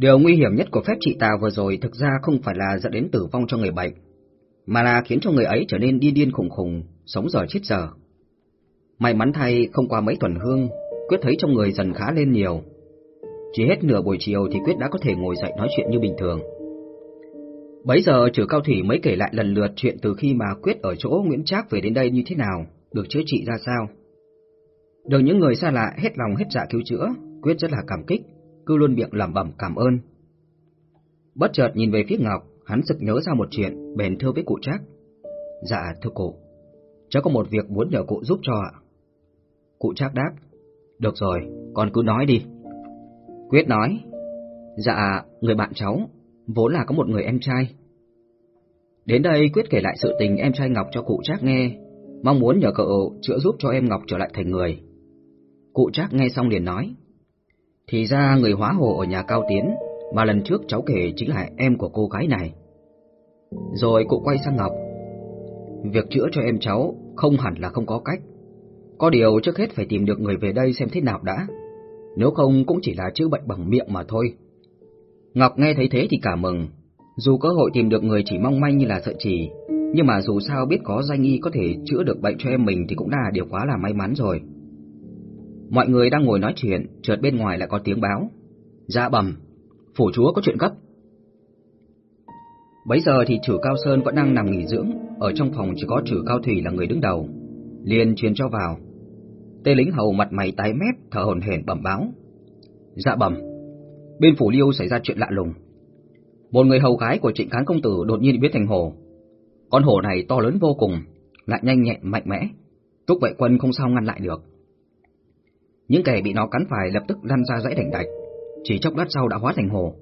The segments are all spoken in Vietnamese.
Điều nguy hiểm nhất của phép trị tà vừa rồi thực ra không phải là dẫn đến tử vong cho người bệnh, mà là khiến cho người ấy trở nên điên điên khủng khủng, sống giờ chết giờ. May mắn thay không qua mấy tuần hương, Quyết thấy trong người dần khá lên nhiều. Chỉ hết nửa buổi chiều thì Quyết đã có thể ngồi dậy nói chuyện như bình thường. Bấy giờ trừ cao thủy mới kể lại lần lượt chuyện từ khi mà Quyết ở chỗ Nguyễn Trác về đến đây như thế nào, được chữa trị ra sao. Được những người xa lạ hết lòng hết dạ cứu chữa, Quyết rất là cảm kích, cứ luôn miệng lẩm bẩm cảm ơn. Bất chợt nhìn về phía Ngọc, hắn sực nhớ ra một chuyện, bèn thưa với cụ Trác. Dạ thưa cụ, cháu có một việc muốn nhờ cụ giúp cho ạ. Cụ Trác đáp, được rồi, con cứ nói đi. Quyết nói, dạ, người bạn cháu, vốn là có một người em trai. Đến đây Quyết kể lại sự tình em trai Ngọc cho cụ Trác nghe, mong muốn nhờ cậu chữa giúp cho em Ngọc trở lại thành người. Cụ Trác nghe xong liền nói, thì ra người hóa hồ ở nhà Cao Tiến mà lần trước cháu kể chính là em của cô gái này. Rồi cụ quay sang Ngọc, việc chữa cho em cháu không hẳn là không có cách. Có điều trước hết phải tìm được người về đây xem thế nào đã, nếu không cũng chỉ là chữa bệnh bằng miệng mà thôi. Ngọc nghe thấy thế thì cả mừng, dù cơ hội tìm được người chỉ mong manh như là sợi chỉ, nhưng mà dù sao biết có danh y có thể chữa được bệnh cho em mình thì cũng là điều quá là may mắn rồi. Mọi người đang ngồi nói chuyện, chợt bên ngoài lại có tiếng báo. Dạ bẩm, phủ chúa có chuyện gấp. Bấy giờ thì chủ Cao Sơn vẫn đang nằm nghỉ dưỡng, ở trong phòng chỉ có chủ Cao Thủy là người đứng đầu. Liền truyền cho vào. Tê lính hầu mặt mày tái mét, thở hổn hển bẩm báo. Dạ bẩm, bên phủ liêu xảy ra chuyện lạ lùng. Một người hầu gái của trịnh cán công tử đột nhiên biến thành hổ. Con hổ này to lớn vô cùng, lại nhanh nhẹn mạnh mẽ. Túc vệ quân không sao ngăn lại được. Những kẻ bị nó cắn phải lập tức lăn ra dãy đành đạch, chỉ chốc lát sau đã hóa thành hồ.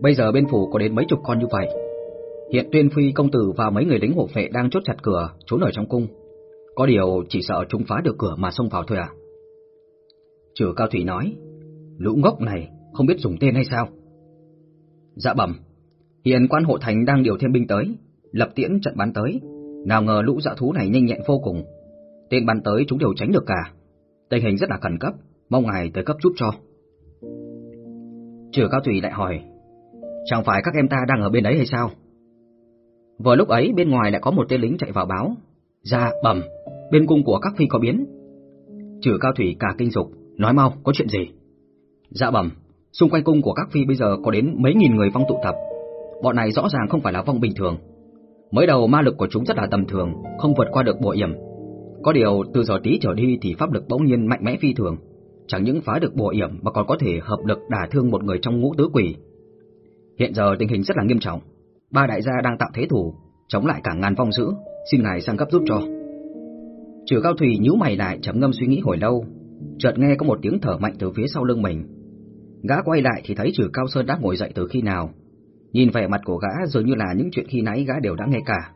Bây giờ bên phủ có đến mấy chục con như vậy. Hiện tuyên phi công tử và mấy người lính hộ vệ đang chốt chặt cửa, trốn ở trong cung. Có điều chỉ sợ chúng phá được cửa mà xông vào thôi à? Trừ Cao Thủy nói, lũ ngốc này không biết dùng tên hay sao? Dạ bẩm, hiện quan hộ thành đang điều thêm binh tới, lập tiễn trận bắn tới. Nào ngờ lũ dạ thú này nhanh nhẹn vô cùng. Tên bắn tới chúng đều tránh được cả. Tình hình rất là khẩn cấp, mong ngài tới cấp giúp cho. Trừ Cao Thủy lại hỏi, chẳng phải các em ta đang ở bên đấy hay sao? Vừa lúc ấy bên ngoài lại có một tên lính chạy vào báo, ra bẩm, bên cung của các phi có biến. Trừ Cao Thủy cả kinh dục, nói mau, có chuyện gì? Dạ bẩm, xung quanh cung của các phi bây giờ có đến mấy nghìn người vong tụ tập. Bọn này rõ ràng không phải là vong bình thường. Mới đầu ma lực của chúng rất là tầm thường, không vượt qua được bộ yểm. Có điều từ giờ tí trở đi thì pháp lực bỗng nhiên mạnh mẽ phi thường, chẳng những phá được bộ yểm mà còn có thể hợp lực đả thương một người trong ngũ tứ quỷ. Hiện giờ tình hình rất là nghiêm trọng, ba đại gia đang tạo thế thủ, chống lại cả ngàn vong dữ, xin ngài sang cấp giúp cho. Trừ Cao Thủy nhíu mày lại trầm ngâm suy nghĩ hồi lâu, chợt nghe có một tiếng thở mạnh từ phía sau lưng mình. Gã quay lại thì thấy Trừ Cao Sơn đã ngồi dậy từ khi nào. Nhìn vẻ mặt của gã dường như là những chuyện khi nãy gã đều đã nghe cả.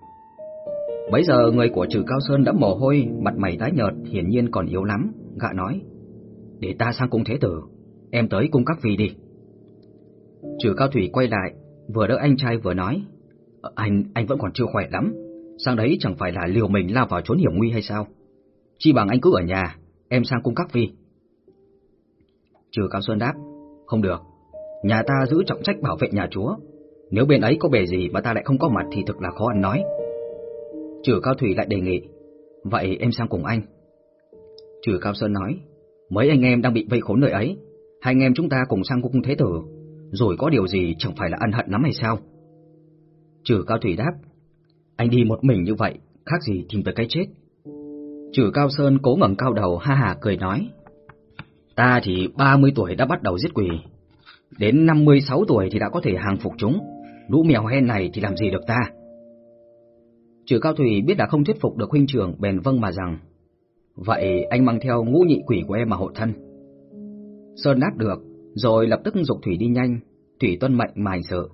Bấy giờ người của Trừ Cao Sơn đã mồ hôi, mặt mày tái nhợt, hiển nhiên còn yếu lắm, gã nói: "Để ta sang cung thế tử, em tới cung các vị đi." Trừ Cao Thủy quay lại, vừa đỡ anh trai vừa nói: ờ, "Anh, anh vẫn còn chưa khỏe lắm, sang đấy chẳng phải là liều mình lao vào trốn hiểm nguy hay sao? Chi bằng anh cứ ở nhà, em sang cung các vị." Trừ Cao Sơn đáp: "Không được, nhà ta giữ trọng trách bảo vệ nhà chúa, nếu bên ấy có bề gì mà ta lại không có mặt thì thực là khó ăn nói." Trừ Cao Thủy lại đề nghị, vậy em sang cùng anh. Trừ Cao Sơn nói, mấy anh em đang bị vây khốn nơi ấy, hai anh em chúng ta cùng sang cung thế tử, rồi có điều gì chẳng phải là ân hận lắm hay sao? Trừ Cao Thủy đáp, anh đi một mình như vậy, khác gì tìm tới cái chết. Trừ Cao Sơn cố ngẩng cao đầu ha hà cười nói, ta thì 30 tuổi đã bắt đầu giết quỷ, đến 56 tuổi thì đã có thể hàng phục chúng, lũ mèo hen này thì làm gì được ta? Trừ Cao Thủy biết đã không thuyết phục được huynh trưởng bèn vâng mà rằng, Vậy anh mang theo ngũ nhị quỷ của em mà hộ thân. Sơn đáp được, Rồi lập tức dục Thủy đi nhanh, Thủy tuân mệnh mà hành sự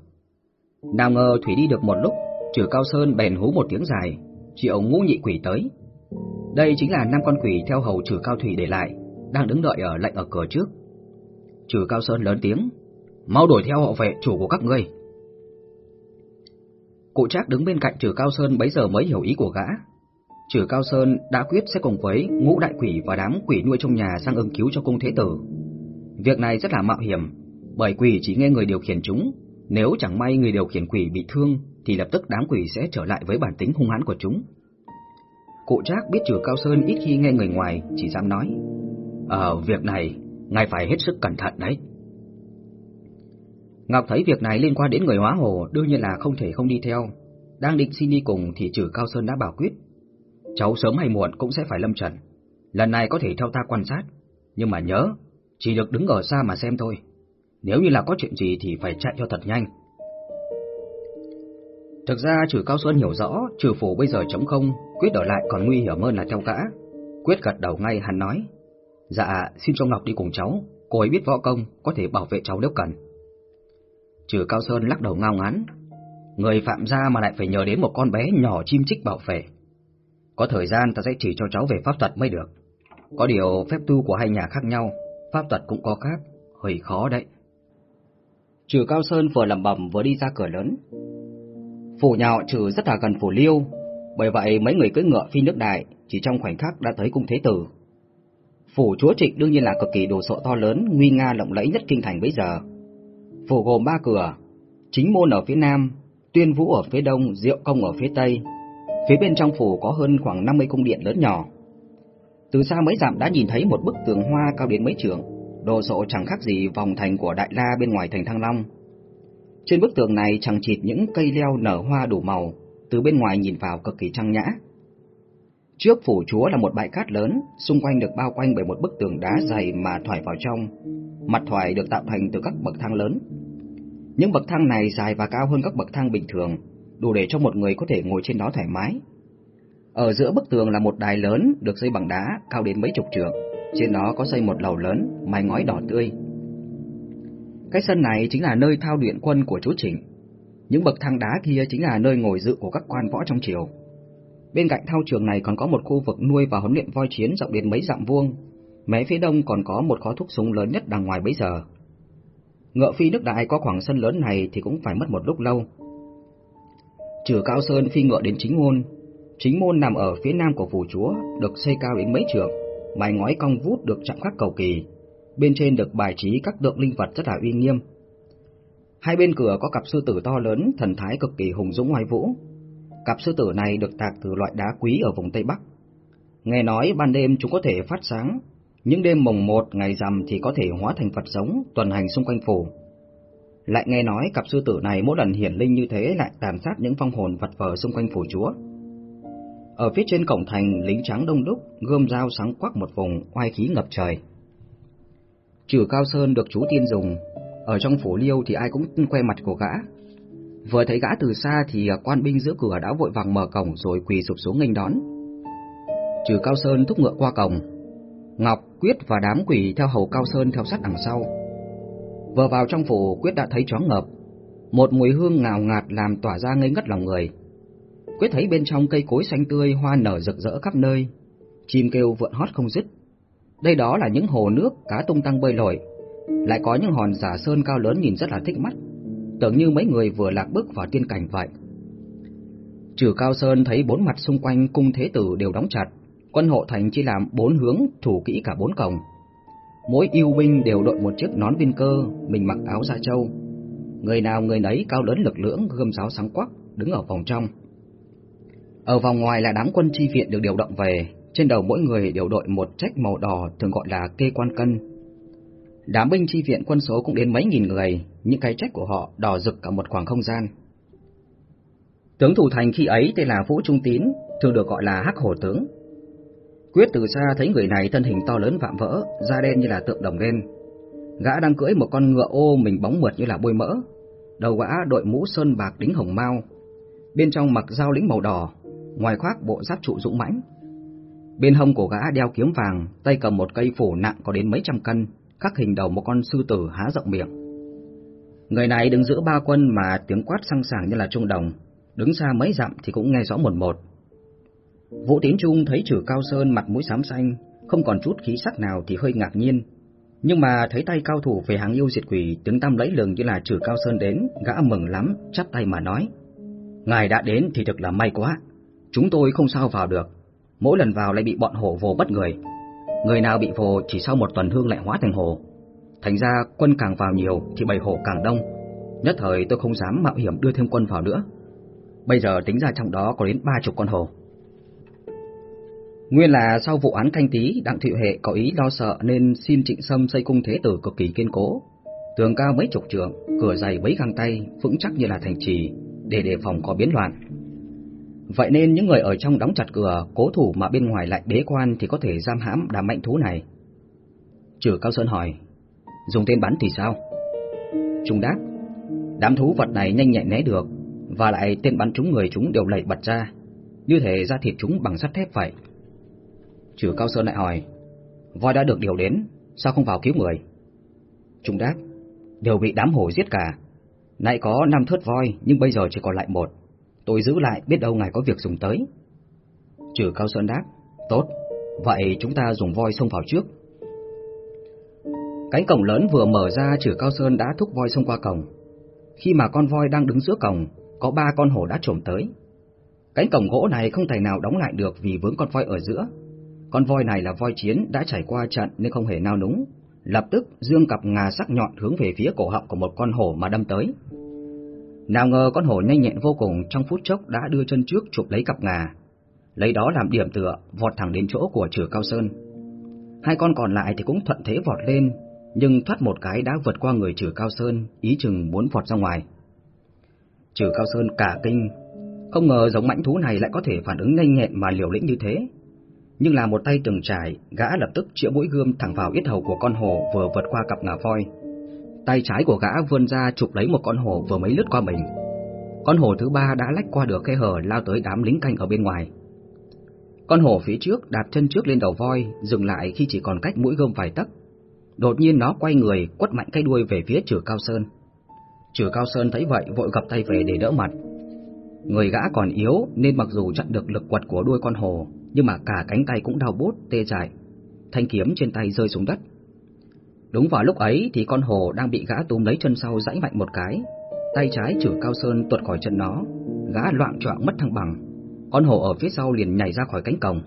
Nào ngờ Thủy đi được một lúc, Trừ Cao Sơn bèn hú một tiếng dài, Triệu ngũ nhị quỷ tới. Đây chính là năm con quỷ theo hầu trừ Cao Thủy để lại, Đang đứng đợi ở lệnh ở cửa trước. Trừ Cao Sơn lớn tiếng, Mau đuổi theo họ vệ chủ của các ngươi. Cụ Trác đứng bên cạnh Trừ Cao Sơn bấy giờ mới hiểu ý của gã. Trừ Cao Sơn đã quyết sẽ cùng với ngũ đại quỷ và đám quỷ nuôi trong nhà sang ứng cứu cho cung thế tử. Việc này rất là mạo hiểm, bởi quỷ chỉ nghe người điều khiển chúng, nếu chẳng may người điều khiển quỷ bị thương thì lập tức đám quỷ sẽ trở lại với bản tính hung hãn của chúng. Cụ Trác biết trừ Cao Sơn ít khi nghe người ngoài, chỉ dám nói. Ờ, việc này, ngài phải hết sức cẩn thận đấy. Ngọc thấy việc này liên quan đến người hóa hồ, đương nhiên là không thể không đi theo. Đang định xin đi cùng thì trừ Cao Sơn đã bảo quyết. Cháu sớm hay muộn cũng sẽ phải lâm trận. Lần này có thể theo ta quan sát, nhưng mà nhớ, chỉ được đứng ở xa mà xem thôi. Nếu như là có chuyện gì thì phải chạy cho thật nhanh. Thực ra trừ Cao Xuân hiểu rõ, trừ phủ bây giờ chống không, Quyết ở lại còn nguy hiểm hơn là theo cả. Quyết gật đầu ngay hắn nói, dạ xin cho Ngọc đi cùng cháu, cô ấy biết võ công, có thể bảo vệ cháu nếu cần. Trừ Cao Sơn lắc đầu ngao ngán, người phạm gia mà lại phải nhờ đến một con bé nhỏ chim chích bảo vệ. Có thời gian ta sẽ chỉ cho cháu về pháp thuật mới được. Có điều phép tu của hai nhà khác nhau, pháp thuật cũng có khác, hơi khó đấy. Trừ Cao Sơn vừa lẩm bẩm vừa đi ra cửa lớn. Phủ nhà họ Trừ rất là gần phủ Liêu, bởi vậy mấy người cưỡi ngựa phi nước đại chỉ trong khoảnh khắc đã tới cung thế tử. Phủ chúa Trịnh đương nhiên là cực kỳ đồ sộ to lớn, nguy nga lộng lẫy nhất kinh thành bây giờ. Phủ gồm ba cửa, chính môn ở phía nam, tuyên vũ ở phía đông, diệu công ở phía tây. Phía bên trong phủ có hơn khoảng 50 cung điện lớn nhỏ. Từ xa mấy dặm đã nhìn thấy một bức tường hoa cao đến mấy trượng, đồ sộ chẳng khác gì vòng thành của Đại La bên ngoài thành Thăng Long. Trên bức tường này chẳng chịt những cây leo nở hoa đủ màu, từ bên ngoài nhìn vào cực kỳ trang nhã. Trước phủ chúa là một bãi cát lớn, xung quanh được bao quanh bởi một bức tường đá dày mà thoải vào trong. Mặt thoại được tạo thành từ các bậc thang lớn. Những bậc thang này dài và cao hơn các bậc thang bình thường, đủ để cho một người có thể ngồi trên đó thoải mái. Ở giữa bức tường là một đài lớn được xây bằng đá, cao đến mấy chục trượng. Trên đó có xây một lầu lớn, mái ngói đỏ tươi. Cái sân này chính là nơi thao luyện quân của chú Trịnh. Những bậc thang đá kia chính là nơi ngồi dự của các quan võ trong triều. Bên cạnh thao trường này còn có một khu vực nuôi và huấn luyện voi chiến rộng đến mấy dặm vuông. Mé phía đông còn có một kho thuốc súng lớn nhất đằng ngoài bấy giờ. Ngựa phi nước đại có khoảng sân lớn này thì cũng phải mất một lúc lâu. Trừ Cao Sơn phi ngựa đến chính môn. Chính môn nằm ở phía nam của phủ chúa, được xây cao đến mấy trượng, mái ngói cong vút được chạm khắc cầu kỳ. Bên trên được bài trí các tượng linh vật rất là uy nghiêm, Hai bên cửa có cặp sư tử to lớn, thần thái cực kỳ hùng dũng hoài vũ. Cặp sư tử này được tạc từ loại đá quý ở vùng Tây Bắc. Nghe nói ban đêm chúng có thể phát sáng, những đêm mồng một ngày rằm thì có thể hóa thành Phật giống tuần hành xung quanh phủ. Lại nghe nói cặp sư tử này mỗi lần hiển linh như thế lại tàn sát những phong hồn vật vờ xung quanh phủ chúa. Ở phía trên cổng thành, lính trắng đông đúc, gươm dao sáng quắc một vùng, oai khí ngập trời. Trừ Cao Sơn được chú tiên dùng, ở trong phủ liêu thì ai cũng que mặt của gã. Vừa thấy gã từ xa thì à, quan binh giữa cửa đã vội vàng mở cổng rồi quỳ sụp xuống nghênh đón. Trừ Cao Sơn thúc ngựa qua cổng, Ngọc, Quyết và đám quỷ theo hầu Cao Sơn theo sát đằng sau. Vừa vào trong phủ, Quyết đã thấy choáng ngợp, một mùi hương ngào ngạt làm tỏa ra ngây ngất lòng người. Quyết thấy bên trong cây cối xanh tươi, hoa nở rực rỡ khắp nơi, chim kêu vượn hót không dứt. Đây đó là những hồ nước cá tung tăng bơi lội, lại có những hòn giả sơn cao lớn nhìn rất là thích mắt, tưởng như mấy người vừa lạc bước vào tiên cảnh vậy. Trừ Cao Sơn thấy bốn mặt xung quanh cung thế tử đều đóng chặt, quân hộ thành chỉ làm bốn hướng thủ kỹ cả bốn cổng. Mỗi yêu binh đều đội một chiếc nón viên cơ, mình mặc áo da trâu. Người nào người nấy cao lớn lực lưỡng, gươm giáo sáng quắc, đứng ở vòng trong. Ở vòng ngoài là đám quân chi viện được điều động về, trên đầu mỗi người đều đội một trách màu đỏ thường gọi là kê quan cân, Đám binh chi viện quân số cũng đến mấy nghìn người, những cái trách của họ đỏ rực cả một khoảng không gian. Tướng thủ thành khi ấy tên là Vũ Trung Tín, thường được gọi là Hắc Hổ Tướng. Quyết từ xa thấy người này thân hình to lớn vạm vỡ, da đen như là tượng đồng đen. Gã đang cưỡi một con ngựa ô mình bóng mượt như là bôi mỡ. Đầu gã đội mũ sơn bạc đính hồng mao, bên trong mặc dao lĩnh màu đỏ, ngoài khoác bộ giáp trụ dũng mãnh. Bên hông của gã đeo kiếm vàng, tay cầm một cây phủ nặng có đến mấy trăm cân, khắc hình đầu một con sư tử há rộng miệng. Người này đứng giữa ba quân mà tiếng quát sang sảng như là trung đồng, đứng xa mấy dặm thì cũng nghe rõ một một. Vũ Tín Trung thấy Trử Cao Sơn mặt mũi xám xanh, không còn chút khí sắc nào thì hơi ngạc nhiên. Nhưng mà thấy tay cao thủ về hàng yêu diệt quỷ tướng tam lấy lừng như là Trử Cao Sơn đến, gã mừng lắm, chắp tay mà nói. Ngài đã đến thì thực là may quá, chúng tôi không sao vào được, mỗi lần vào lại bị bọn hổ vồ bất người. Người nào bị vồ chỉ sau một tuần hương lại hóa thành hổ. Thành ra quân càng vào nhiều thì bầy hổ càng đông. Nhất thời tôi không dám mạo hiểm đưa thêm quân vào nữa. Bây giờ tính ra trong đó có đến ba chục con hổ. Nguyên là sau vụ án canh tí, Đặng Thụy Hệ có ý lo sợ nên xin Trịnh Sâm xây cung thế tử cực kỳ kiên cố. Tường cao mấy chục trượng, cửa dày mấy găng tay, vững chắc như là thành trì, để đề phòng có biến loạn. Vậy nên những người ở trong đóng chặt cửa, cố thủ mà bên ngoài lại bế quan thì có thể giam hãm đám mạnh thú này. Trừ Cao Sơn hỏi, dùng tên bắn thì sao? Trung đáp, đám thú vật này nhanh nhẹn né được, và lại tên bắn trúng người chúng đều lẩy bật ra, như thể ra thịt chúng bằng sắt thép vậy. Trừ Cao Sơn lại hỏi, voi đã được điều đến, sao không vào cứu người? Trung đáp, đều bị đám hổ giết cả. Nãy có năm thớt voi, nhưng bây giờ chỉ còn lại một. Tôi giữ lại biết đâu ngài có việc dùng tới. Trừ Cao Sơn đáp, tốt, vậy chúng ta dùng voi xông vào trước. Cánh cổng lớn vừa mở ra Trừ Cao Sơn đã thúc voi xông qua cổng. Khi mà con voi đang đứng giữa cổng, có ba con hổ đã trồm tới. Cánh cổng gỗ này không thể nào đóng lại được vì vướng con voi ở giữa. Con voi này là voi chiến đã trải qua trận nên không hề nao núng, lập tức dương cặp ngà sắc nhọn hướng về phía cổ họng của một con hổ mà đâm tới. Nào ngờ con hổ nhanh nhẹn vô cùng trong phút chốc đã đưa chân trước chụp lấy cặp ngà, lấy đó làm điểm tựa, vọt thẳng đến chỗ của trừ Cao Sơn. Hai con còn lại thì cũng thuận thế vọt lên, nhưng thoát một cái đã vượt qua người trừ Cao Sơn, ý chừng muốn vọt ra ngoài. Trừ Cao Sơn cả kinh, không ngờ giống mãnh thú này lại có thể phản ứng nhanh nhẹn mà liều lĩnh như thế. Nhưng là một tay từng trải, gã lập tức chĩa mũi gươm thẳng vào yết hầu của con hổ vừa vượt qua cặp ngà voi. Tay trái của gã vươn ra chụp lấy một con hổ vừa mới lướt qua mình. Con hổ thứ ba đã lách qua được khe hở lao tới đám lính canh ở bên ngoài. Con hổ phía trước đạp chân trước lên đầu voi, dừng lại khi chỉ còn cách mũi gươm vài tấc. Đột nhiên nó quay người, quất mạnh cái đuôi về phía Trử Cao Sơn. Trử Cao Sơn thấy vậy vội gập tay về để đỡ mặt. Người gã còn yếu nên mặc dù chặn được lực quật của đuôi con hổ, nhưng mà cả cánh tay cũng đau bút, tê dại. Thanh kiếm trên tay rơi xuống đất. Đúng vào lúc ấy thì con hổ đang bị gã túm lấy chân sau giãy mạnh một cái, tay trái chử cao sơn tuột khỏi chân nó, gã loạn choạng mất thăng bằng. Con hổ ở phía sau liền nhảy ra khỏi cánh cổng.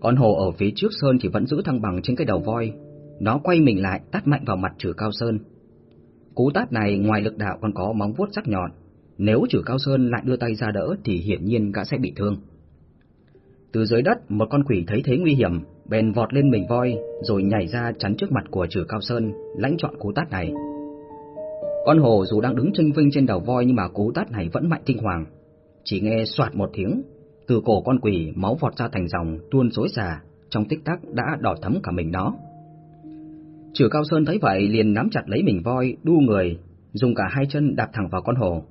Con hổ ở phía trước sơn thì vẫn giữ thăng bằng trên cái đầu voi, nó quay mình lại tát mạnh vào mặt chử cao sơn. Cú tát này ngoài lực đạo còn có móng vuốt sắc nhọn, nếu chử cao sơn lại đưa tay ra đỡ thì hiển nhiên gã sẽ bị thương. Từ dưới đất, một con quỷ thấy thế nguy hiểm, bèn vọt lên mình voi, rồi nhảy ra chắn trước mặt của Trử Cao Sơn, lãnh chọn cú tát này. Con hồ dù đang đứng trinh vinh trên đầu voi nhưng mà cú tát này vẫn mạnh kinh hoàng. Chỉ nghe soạt một tiếng, từ cổ con quỷ máu vọt ra thành dòng tuôn xối xả, trong tích tắc đã đỏ thấm cả mình nó. Trừ Cao Sơn thấy vậy liền nắm chặt lấy mình voi, đu người, dùng cả hai chân đạp thẳng vào con hồ.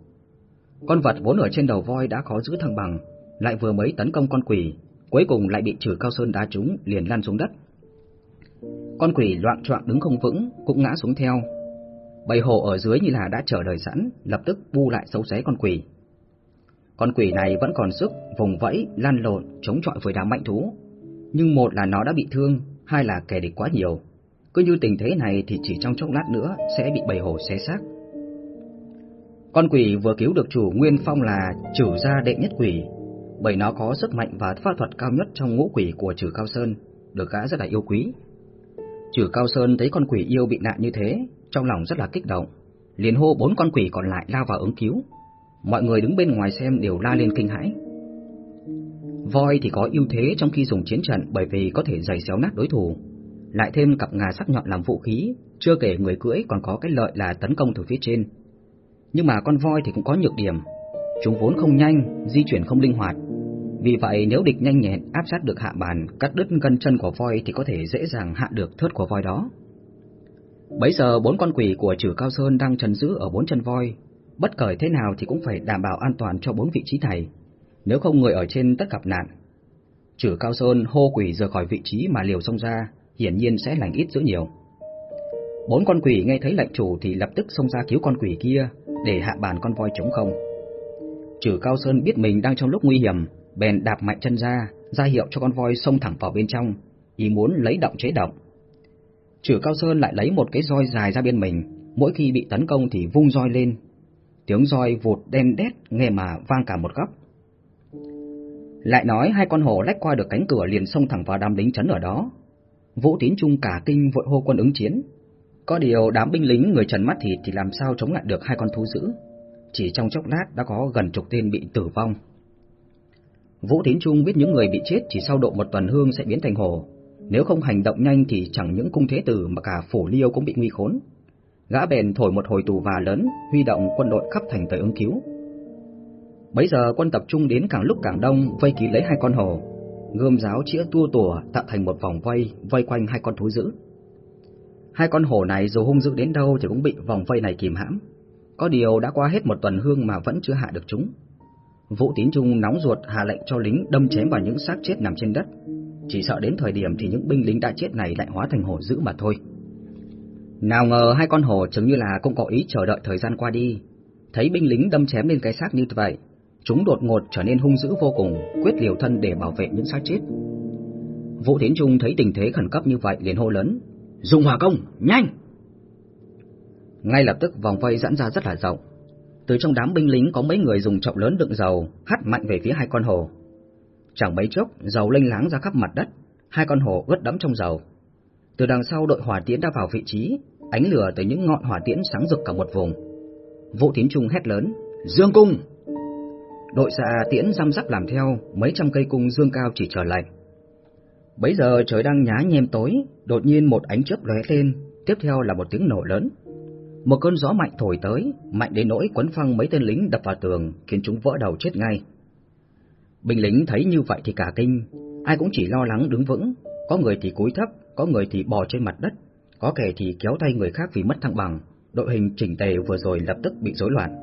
Con vật vốn ở trên đầu voi đã khó giữ thăng bằng, lại vừa mới tấn công con quỷ, cuối cùng lại bị trừ cao sơn đá trúng, liền lăn xuống đất. Con quỷ loạn choạng đứng không vững, cũng ngã xuống theo. Bầy hổ ở dưới như là đã chờ đợi sẵn, lập tức bu lại xấu xé con quỷ. Con quỷ này vẫn còn sức, vùng vẫy, lăn lộn, chống chọi với đám mạnh thú. Nhưng một là nó đã bị thương, hai là kẻ địch quá nhiều. Cứ như tình thế này thì chỉ trong chốc lát nữa sẽ bị bầy hổ xé xác. Con quỷ vừa cứu được chủ Nguyên Phong là chủ gia đệ nhất quỷ, bởi nó có sức mạnh và pháp thuật cao nhất trong ngũ quỷ của trừ Cao Sơn, được gã rất là yêu quý. trừ Cao Sơn thấy con quỷ yêu bị nạn như thế, trong lòng rất là kích động, liền hô bốn con quỷ còn lại lao vào ứng cứu. Mọi người đứng bên ngoài xem đều la lên kinh hãi. Voi thì có ưu thế trong khi dùng chiến trận bởi vì có thể giày xéo nát đối thủ, lại thêm cặp ngà sắc nhọn làm vũ khí, chưa kể người cưỡi còn có cái lợi là tấn công từ phía trên. Nhưng mà con voi thì cũng có nhược điểm, chúng vốn không nhanh, di chuyển không linh hoạt, vì vậy nếu địch nhanh nhẹn áp sát được hạ bàn, cắt đứt gân chân của voi thì có thể dễ dàng hạ được thớt của voi đó. Bấy giờ bốn con quỷ của Trử Cao Sơn đang trần giữ ở bốn chân voi, bất cởi thế nào thì cũng phải đảm bảo an toàn cho bốn vị trí thầy, nếu không người ở trên tất gặp nạn. Trử Cao Sơn hô quỷ rời khỏi vị trí mà liều xông ra, hiển nhiên sẽ lành ít dữ nhiều. Bốn con quỷ nghe thấy lệnh chủ thì lập tức xông ra cứu con quỷ kia để hạ bàn con voi chống không. Trừ Cao Sơn biết mình đang trong lúc nguy hiểm, bèn đạp mạnh chân ra, ra hiệu cho con voi xông thẳng vào bên trong, ý muốn lấy động chế động. Chử Cao Sơn lại lấy một cái roi dài ra bên mình, mỗi khi bị tấn công thì vung roi lên. Tiếng roi vụt đen đét nghe mà vang cả một góc. Lại nói hai con hổ lách qua được cánh cửa liền xông thẳng vào đám lính chấn ở đó. Vũ Tín Trung cả kinh vội hô quân ứng chiến. Có điều đám binh lính người trần mắt thịt thì làm sao chống lại được hai con thú dữ. Chỉ trong chốc lát đã có gần chục tên bị tử vong. Vũ Tiến Trung biết những người bị chết chỉ sau độ một tuần hương sẽ biến thành hồ, Nếu không hành động nhanh thì chẳng những cung thế tử mà cả phủ liêu cũng bị nguy khốn. Gã bèn thổi một hồi tù và lớn, huy động quân đội khắp thành tới ứng cứu. Bấy giờ quân tập trung đến càng lúc càng đông, vây kín lấy hai con hồ, Gươm giáo chĩa tua tủa tạo thành một vòng vây, vây quanh hai con thú dữ. Hai con hổ này dù hung dữ đến đâu thì cũng bị vòng vây này kìm hãm. Có điều đã qua hết một tuần hương mà vẫn chưa hạ được chúng. Vũ Tín Trung nóng ruột hạ lệnh cho lính đâm chém vào những xác chết nằm trên đất. Chỉ sợ đến thời điểm thì những binh lính đã chết này lại hóa thành hổ dữ mà thôi. Nào ngờ hai con hổ chứng như là cũng có ý chờ đợi thời gian qua đi. Thấy binh lính đâm chém lên cái xác như vậy, chúng đột ngột trở nên hung dữ vô cùng, quyết liều thân để bảo vệ những xác chết. Vũ Tiến Trung thấy tình thế khẩn cấp như vậy liền hô lớn, dùng hỏa công, nhanh! Ngay lập tức vòng vây giãn ra rất là rộng. Từ trong đám binh lính có mấy người dùng chậu lớn đựng dầu, hắt mạnh về phía hai con hồ. Chẳng mấy chốc, dầu lênh láng ra khắp mặt đất, hai con hồ ướt đẫm trong dầu. Từ đằng sau đội hỏa tiễn đã vào vị trí, ánh lửa từ những ngọn hỏa tiễn sáng rực cả một vùng. Vũ Tiến Trung hét lớn, "Dương cung!" Đội xạ tiễn răm rắp làm theo, mấy trăm cây cung dương cao chỉ chờ lệnh. Bấy giờ trời đang nhá nhem tối, đột nhiên một ánh chớp lóe lên, tiếp theo là một tiếng nổ lớn. Một cơn gió mạnh thổi tới, mạnh đến nỗi quấn phăng mấy tên lính đập vào tường, khiến chúng vỡ đầu chết ngay. Binh lính thấy như vậy thì cả kinh, ai cũng chỉ lo lắng đứng vững, có người thì cúi thấp, có người thì bò trên mặt đất, có kẻ thì kéo tay người khác vì mất thăng bằng, đội hình chỉnh tề vừa rồi lập tức bị rối loạn.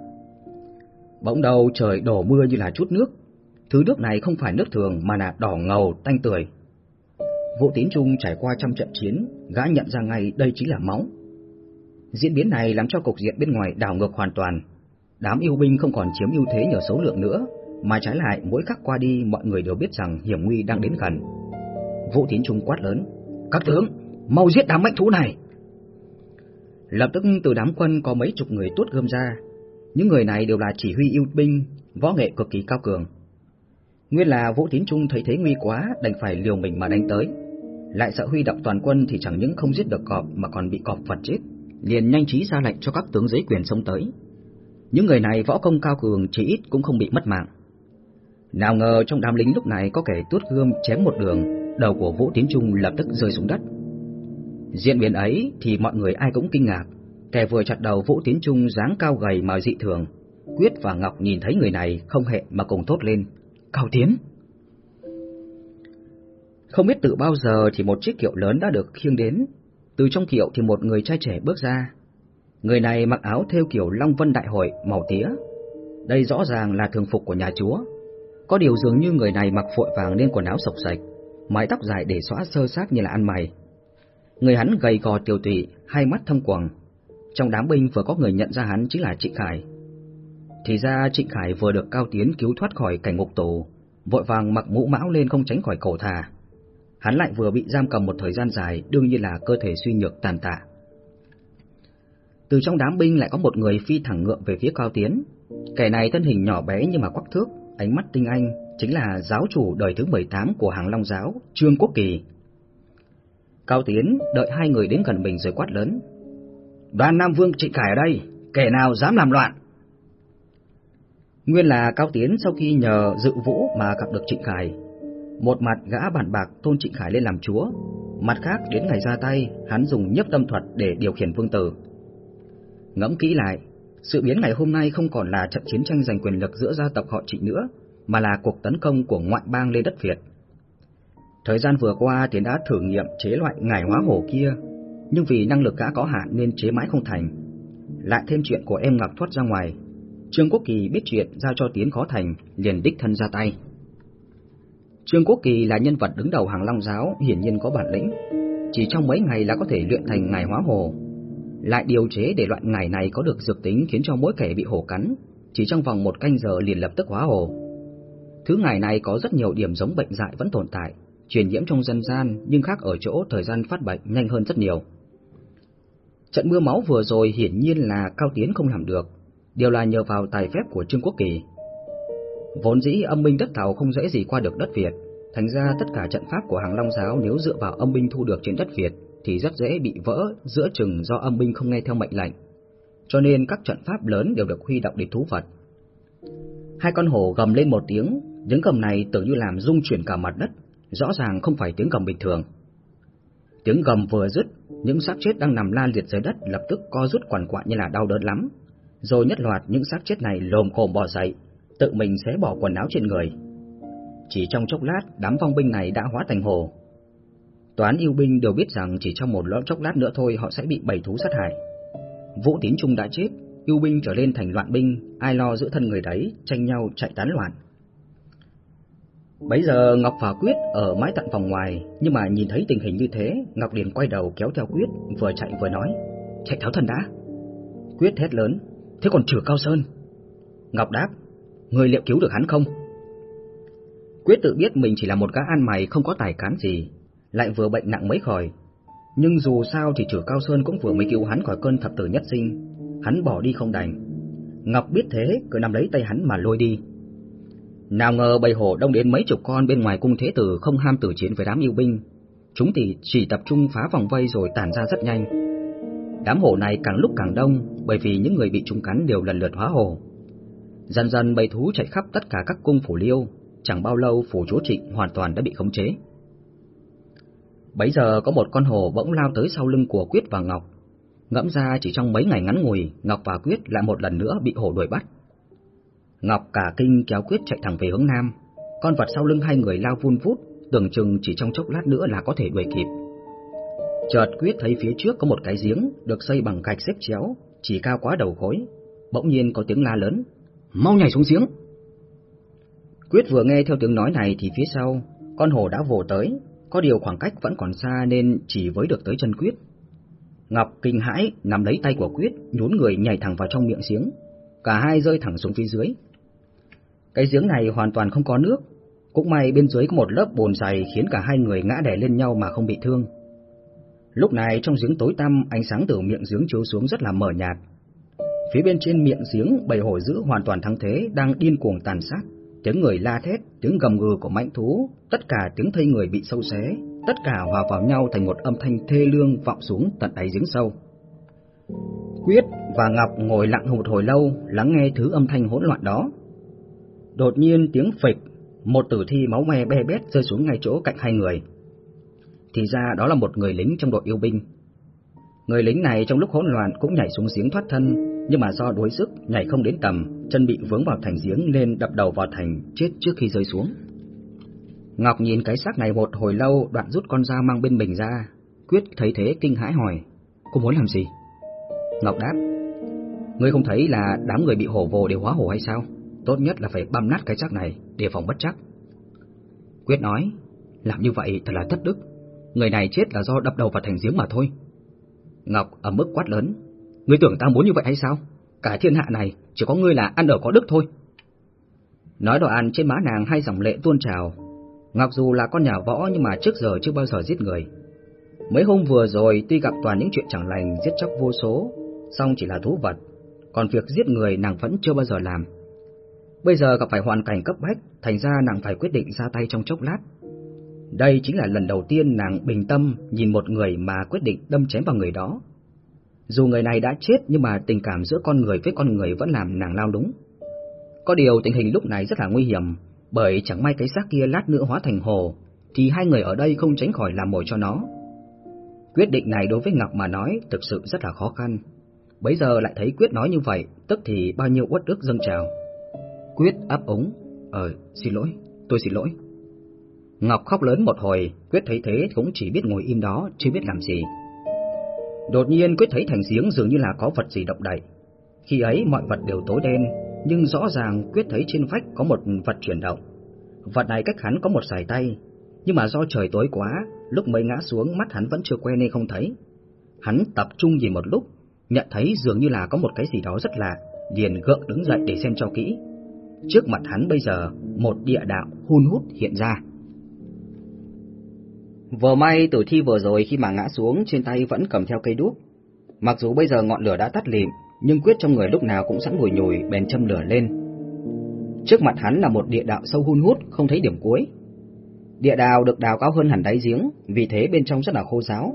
Bỗng đầu trời đổ mưa như là chút nước, thứ nước này không phải nước thường mà là đỏ ngầu, tanh tươi. Vũ Tín Trung trải qua trăm trận chiến, gã nhận ra ngay đây chính là máu. Diễn biến này làm cho cục diện bên ngoài đảo ngược hoàn toàn. Đám yêu binh không còn chiếm ưu thế nhờ số lượng nữa, mà trái lại mỗi khắc qua đi mọi người đều biết rằng hiểm nguy đang đến gần. Vũ tiến Trung quát lớn, các tướng, mau giết đám mãnh thú này! Lập tức từ đám quân có mấy chục người tuốt gươm ra, những người này đều là chỉ huy yêu binh, võ nghệ cực kỳ cao cường. Nguyên là Vũ tiến Trung thấy thế nguy quá, đành phải liều mình mà đánh tới. Lại sợ huy động toàn quân thì chẳng những không giết được cọp mà còn bị cọp phạt chết, liền nhanh trí ra lệnh cho các tướng giới quyền xông tới. Những người này võ công cao cường chỉ ít cũng không bị mất mạng. Nào ngờ trong đám lính lúc này có kẻ tuốt gươm chém một đường, đầu của Vũ Tiến Trung lập tức rơi xuống đất. Diễn biến ấy thì mọi người ai cũng kinh ngạc, kẻ vừa chặt đầu Vũ Tiến Trung dáng cao gầy mà dị thường, Quyết và Ngọc nhìn thấy người này không hẹn mà cùng thốt lên, Cao Tiến! Không biết từ bao giờ thì một chiếc kiệu lớn đã được khiêng đến, từ trong kiệu thì một người trai trẻ bước ra. Người này mặc áo theo kiểu Long Vân Đại Hội màu tía. Đây rõ ràng là thường phục của nhà chúa. Có điều dường như người này mặc phội vàng nên quần áo sọc sạch, mái tóc dài để xóa sơ sát như là ăn mày. Người hắn gầy gò tiều tụy, hai mắt thâm quầng. Trong đám binh vừa có người nhận ra hắn chính là Trịnh Khải. Thì ra Trịnh Khải vừa được Cao Tiến cứu thoát khỏi cảnh ngục tù, vội vàng mặc mũ mão lên không tránh khỏi cổ thà. Hắn lại vừa bị giam cầm một thời gian dài, đương nhiên là cơ thể suy nhược tàn tạ. Từ trong đám binh lại có một người phi thẳng ngựa về phía Cao Tiến. Kẻ này thân hình nhỏ bé nhưng mà quắc thước, ánh mắt tinh anh, chính là giáo chủ đời thứ 18 của hàng Long giáo, Trương Quốc Kỳ. Cao Tiến đợi hai người đến gần mình rồi quát lớn. Đoàn Nam Vương Trịnh Khải ở đây, kẻ nào dám làm loạn? Nguyên là Cao Tiến sau khi nhờ dự vũ mà gặp được Trịnh Khải. Một mặt gã bản bạc tôn Trịnh Khải lên làm chúa, mặt khác đến ngày ra tay, hắn dùng nhấp tâm thuật để điều khiển vương tử. Ngẫm kỹ lại, sự biến ngày hôm nay không còn là trận chiến tranh giành quyền lực giữa gia tộc họ Trịnh nữa, mà là cuộc tấn công của ngoại bang lên đất Việt. Thời gian vừa qua Tiến đã thử nghiệm chế loại ngải hóa hổ kia, nhưng vì năng lực gã có hạn nên chế mãi không thành. Lại thêm chuyện của em Ngọc thoát ra ngoài, Trương Quốc Kỳ biết chuyện giao cho Tiến khó thành, liền đích thân ra tay. Trương Quốc Kỳ là nhân vật đứng đầu hàng Long giáo, hiển nhiên có bản lĩnh, chỉ trong mấy ngày là có thể luyện thành ngài hóa hồ. Lại điều chế để loại ngài này có được dược tính khiến cho mỗi kẻ bị hổ cắn, chỉ trong vòng một canh giờ liền lập tức hóa hồ. Thứ ngài này có rất nhiều điểm giống bệnh dại vẫn tồn tại, truyền nhiễm trong dân gian nhưng khác ở chỗ thời gian phát bệnh nhanh hơn rất nhiều. Trận mưa máu vừa rồi hiển nhiên là Cao Tiến không làm được, điều là nhờ vào tài phép của Trương Quốc Kỳ. Vốn dĩ âm binh đất Tàu không dễ gì qua được đất Việt, thành ra tất cả trận pháp của hàng Long giáo nếu dựa vào âm binh thu được trên đất Việt thì rất dễ bị vỡ giữa chừng do âm binh không nghe theo mệnh lệnh. Cho nên các trận pháp lớn đều được huy động để thú vật. Hai con hổ gầm lên một tiếng, những gầm này tưởng như làm rung chuyển cả mặt đất, rõ ràng không phải tiếng gầm bình thường. Tiếng gầm vừa dứt, những xác chết đang nằm la liệt dưới đất lập tức co rút quằn quại như là đau đớn lắm. Rồi nhất loạt những xác chết này lồm cồm bò dậy, tự mình xé bỏ quần áo trên người. Chỉ trong chốc lát, đám vong binh này đã hóa thành hồ. Toán yêu binh đều biết rằng chỉ trong một lỗ chốc lát nữa thôi họ sẽ bị bảy thú sát hại. Vũ Tín Trung đã chết, yêu binh trở lên thành loạn binh, ai lo giữ thân người đấy, tranh nhau chạy tán loạn. Bấy giờ Ngọc và Quyết ở mái tận phòng ngoài, nhưng mà nhìn thấy tình hình như thế, Ngọc liền quay đầu kéo theo Quyết, vừa chạy vừa nói, chạy tháo thần đã. Quyết hét lớn, thế còn trừ Cao Sơn? Ngọc đáp, người liệu cứu được hắn không? Quyết tự biết mình chỉ là một gã ăn mày không có tài cán gì, lại vừa bệnh nặng mới khỏi. Nhưng dù sao thì trừ Cao Sơn cũng vừa mới cứu hắn khỏi cơn thập tử nhất sinh, hắn bỏ đi không đành. Ngọc biết thế, cứ nằm lấy tay hắn mà lôi đi. Nào ngờ bầy hổ đông đến mấy chục con bên ngoài cung thế tử không ham tử chiến với đám yêu binh. Chúng thì chỉ tập trung phá vòng vây rồi tản ra rất nhanh. Đám hổ này càng lúc càng đông bởi vì những người bị chúng cắn đều lần lượt hóa hổ. Dần dần bầy thú chạy khắp tất cả các cung phủ liêu, chẳng bao lâu phủ chúa trịnh hoàn toàn đã bị khống chế. Bấy giờ có một con hồ bỗng lao tới sau lưng của Quyết và Ngọc. Ngẫm ra chỉ trong mấy ngày ngắn ngủi, Ngọc và Quyết lại một lần nữa bị hổ đuổi bắt. Ngọc cả kinh kéo Quyết chạy thẳng về hướng nam. Con vật sau lưng hai người lao vun vút, tưởng chừng chỉ trong chốc lát nữa là có thể đuổi kịp. Chợt Quyết thấy phía trước có một cái giếng được xây bằng gạch xếp chéo, chỉ cao quá đầu gối. Bỗng nhiên có tiếng la lớn, mau nhảy xuống giếng. Quyết vừa nghe theo tiếng nói này thì phía sau, con hổ đã vồ tới, có điều khoảng cách vẫn còn xa nên chỉ với được tới chân Quyết. Ngọc kinh hãi nắm lấy tay của Quyết, nhún người nhảy thẳng vào trong miệng giếng. Cả hai rơi thẳng xuống phía dưới. Cái giếng này hoàn toàn không có nước, cũng may bên dưới có một lớp bùn dày khiến cả hai người ngã đè lên nhau mà không bị thương. Lúc này trong giếng tối tăm, ánh sáng từ miệng giếng chiếu xuống rất là mờ nhạt. Phía bên trên miệng giếng, bầy hổ dữ hoàn toàn thắng thế đang điên cuồng tàn sát. Tiếng người la thét, tiếng gầm gừ của mãnh thú, tất cả tiếng thây người bị sâu xé, tất cả hòa vào nhau thành một âm thanh thê lương vọng xuống tận đáy giếng sâu. Quyết và Ngọc ngồi lặng một hồi lâu, lắng nghe thứ âm thanh hỗn loạn đó. Đột nhiên tiếng phịch, một tử thi máu me be bét rơi xuống ngay chỗ cạnh hai người. Thì ra đó là một người lính trong đội yêu binh. Người lính này trong lúc hỗn loạn cũng nhảy xuống giếng thoát thân, nhưng mà do đuối sức nhảy không đến tầm, chân bị vướng vào thành giếng nên đập đầu vào thành, chết trước khi rơi xuống. Ngọc nhìn cái xác này một hồi lâu, đoạn rút con dao mang bên mình ra. Quyết thấy thế kinh hãi hỏi, cô muốn làm gì? Ngọc đáp, ngươi không thấy là đám người bị hổ vồ đều hóa hổ hay sao? Tốt nhất là phải băm nát cái xác này, để phòng bất chắc. Quyết nói, làm như vậy thật là thất đức, người này chết là do đập đầu vào thành giếng mà thôi. Ngọc ở mức quát lớn, ngươi tưởng ta muốn như vậy hay sao? Cả thiên hạ này chỉ có ngươi là ăn ở có đức thôi. Nói đoạn trên má nàng hai dòng lệ tuôn trào. Ngọc dù là con nhà võ nhưng mà trước giờ chưa bao giờ giết người. Mấy hôm vừa rồi tuy gặp toàn những chuyện chẳng lành giết chóc vô số, song chỉ là thú vật, còn việc giết người nàng vẫn chưa bao giờ làm. Bây giờ gặp phải hoàn cảnh cấp bách, thành ra nàng phải quyết định ra tay trong chốc lát. Đây chính là lần đầu tiên nàng bình tâm nhìn một người mà quyết định đâm chém vào người đó. Dù người này đã chết nhưng mà tình cảm giữa con người với con người vẫn làm nàng lao đúng. Có điều tình hình lúc này rất là nguy hiểm, bởi chẳng may cái xác kia lát nữa hóa thành hồ, thì hai người ở đây không tránh khỏi làm mồi cho nó. Quyết định này đối với Ngọc mà nói thực sự rất là khó khăn. Bấy giờ lại thấy Quyết nói như vậy, tức thì bao nhiêu uất ức dâng trào. Quyết áp ống, Ờ, xin lỗi, tôi xin lỗi. Ngọc khóc lớn một hồi, Quyết thấy thế cũng chỉ biết ngồi im đó, chưa biết làm gì. Đột nhiên Quyết thấy thành giếng dường như là có vật gì động đậy. Khi ấy mọi vật đều tối đen, nhưng rõ ràng Quyết thấy trên vách có một vật chuyển động. Vật này cách hắn có một sải tay, nhưng mà do trời tối quá, lúc mới ngã xuống mắt hắn vẫn chưa quen nên không thấy. Hắn tập trung nhìn một lúc, nhận thấy dường như là có một cái gì đó rất lạ, liền gượng đứng dậy để xem cho kỹ. Trước mặt hắn bây giờ, một địa đạo hun hút hiện ra. Vừa may tử thi vừa rồi khi mà ngã xuống trên tay vẫn cầm theo cây đuốc. Mặc dù bây giờ ngọn lửa đã tắt lịm, nhưng quyết trong người lúc nào cũng sẵn bùi nhùi bèn châm lửa lên. Trước mặt hắn là một địa đạo sâu hun hút, không thấy điểm cuối. Địa đào được đào cao hơn hẳn đáy giếng, vì thế bên trong rất là khô ráo.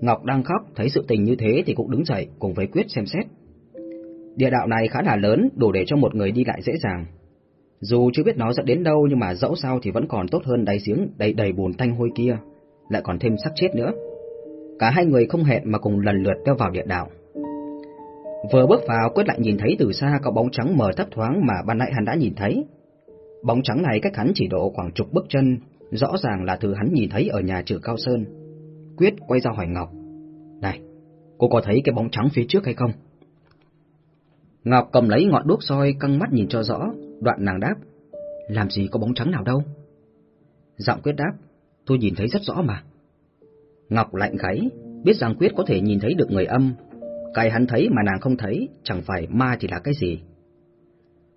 Ngọc đang khóc, thấy sự tình như thế thì cũng đứng dậy cùng với Quyết xem xét. Địa đạo này khá là lớn, đủ để cho một người đi lại dễ dàng. Dù chưa biết nó dẫn đến đâu nhưng mà dẫu sao thì vẫn còn tốt hơn đáy giếng đầy đầy bùn tanh hôi kia, lại còn thêm sắc chết nữa. Cả hai người không hẹn mà cùng lần lượt leo vào địa đạo. Vừa bước vào, Quyết lại nhìn thấy từ xa có bóng trắng mờ thấp thoáng mà ban nãy hắn đã nhìn thấy. Bóng trắng này cách hắn chỉ độ khoảng chục bước chân, rõ ràng là thứ hắn nhìn thấy ở nhà trừ Cao Sơn. Quyết quay ra hỏi Ngọc. Này, cô có thấy cái bóng trắng phía trước hay không? Ngọc cầm lấy ngọn đuốc soi căng mắt nhìn cho rõ, đoạn nàng đáp. Làm gì có bóng trắng nào đâu? Giọng Quyết đáp, tôi nhìn thấy rất rõ mà. Ngọc lạnh gáy, biết rằng Quyết có thể nhìn thấy được người âm. Cái hắn thấy mà nàng không thấy, chẳng phải ma thì là cái gì.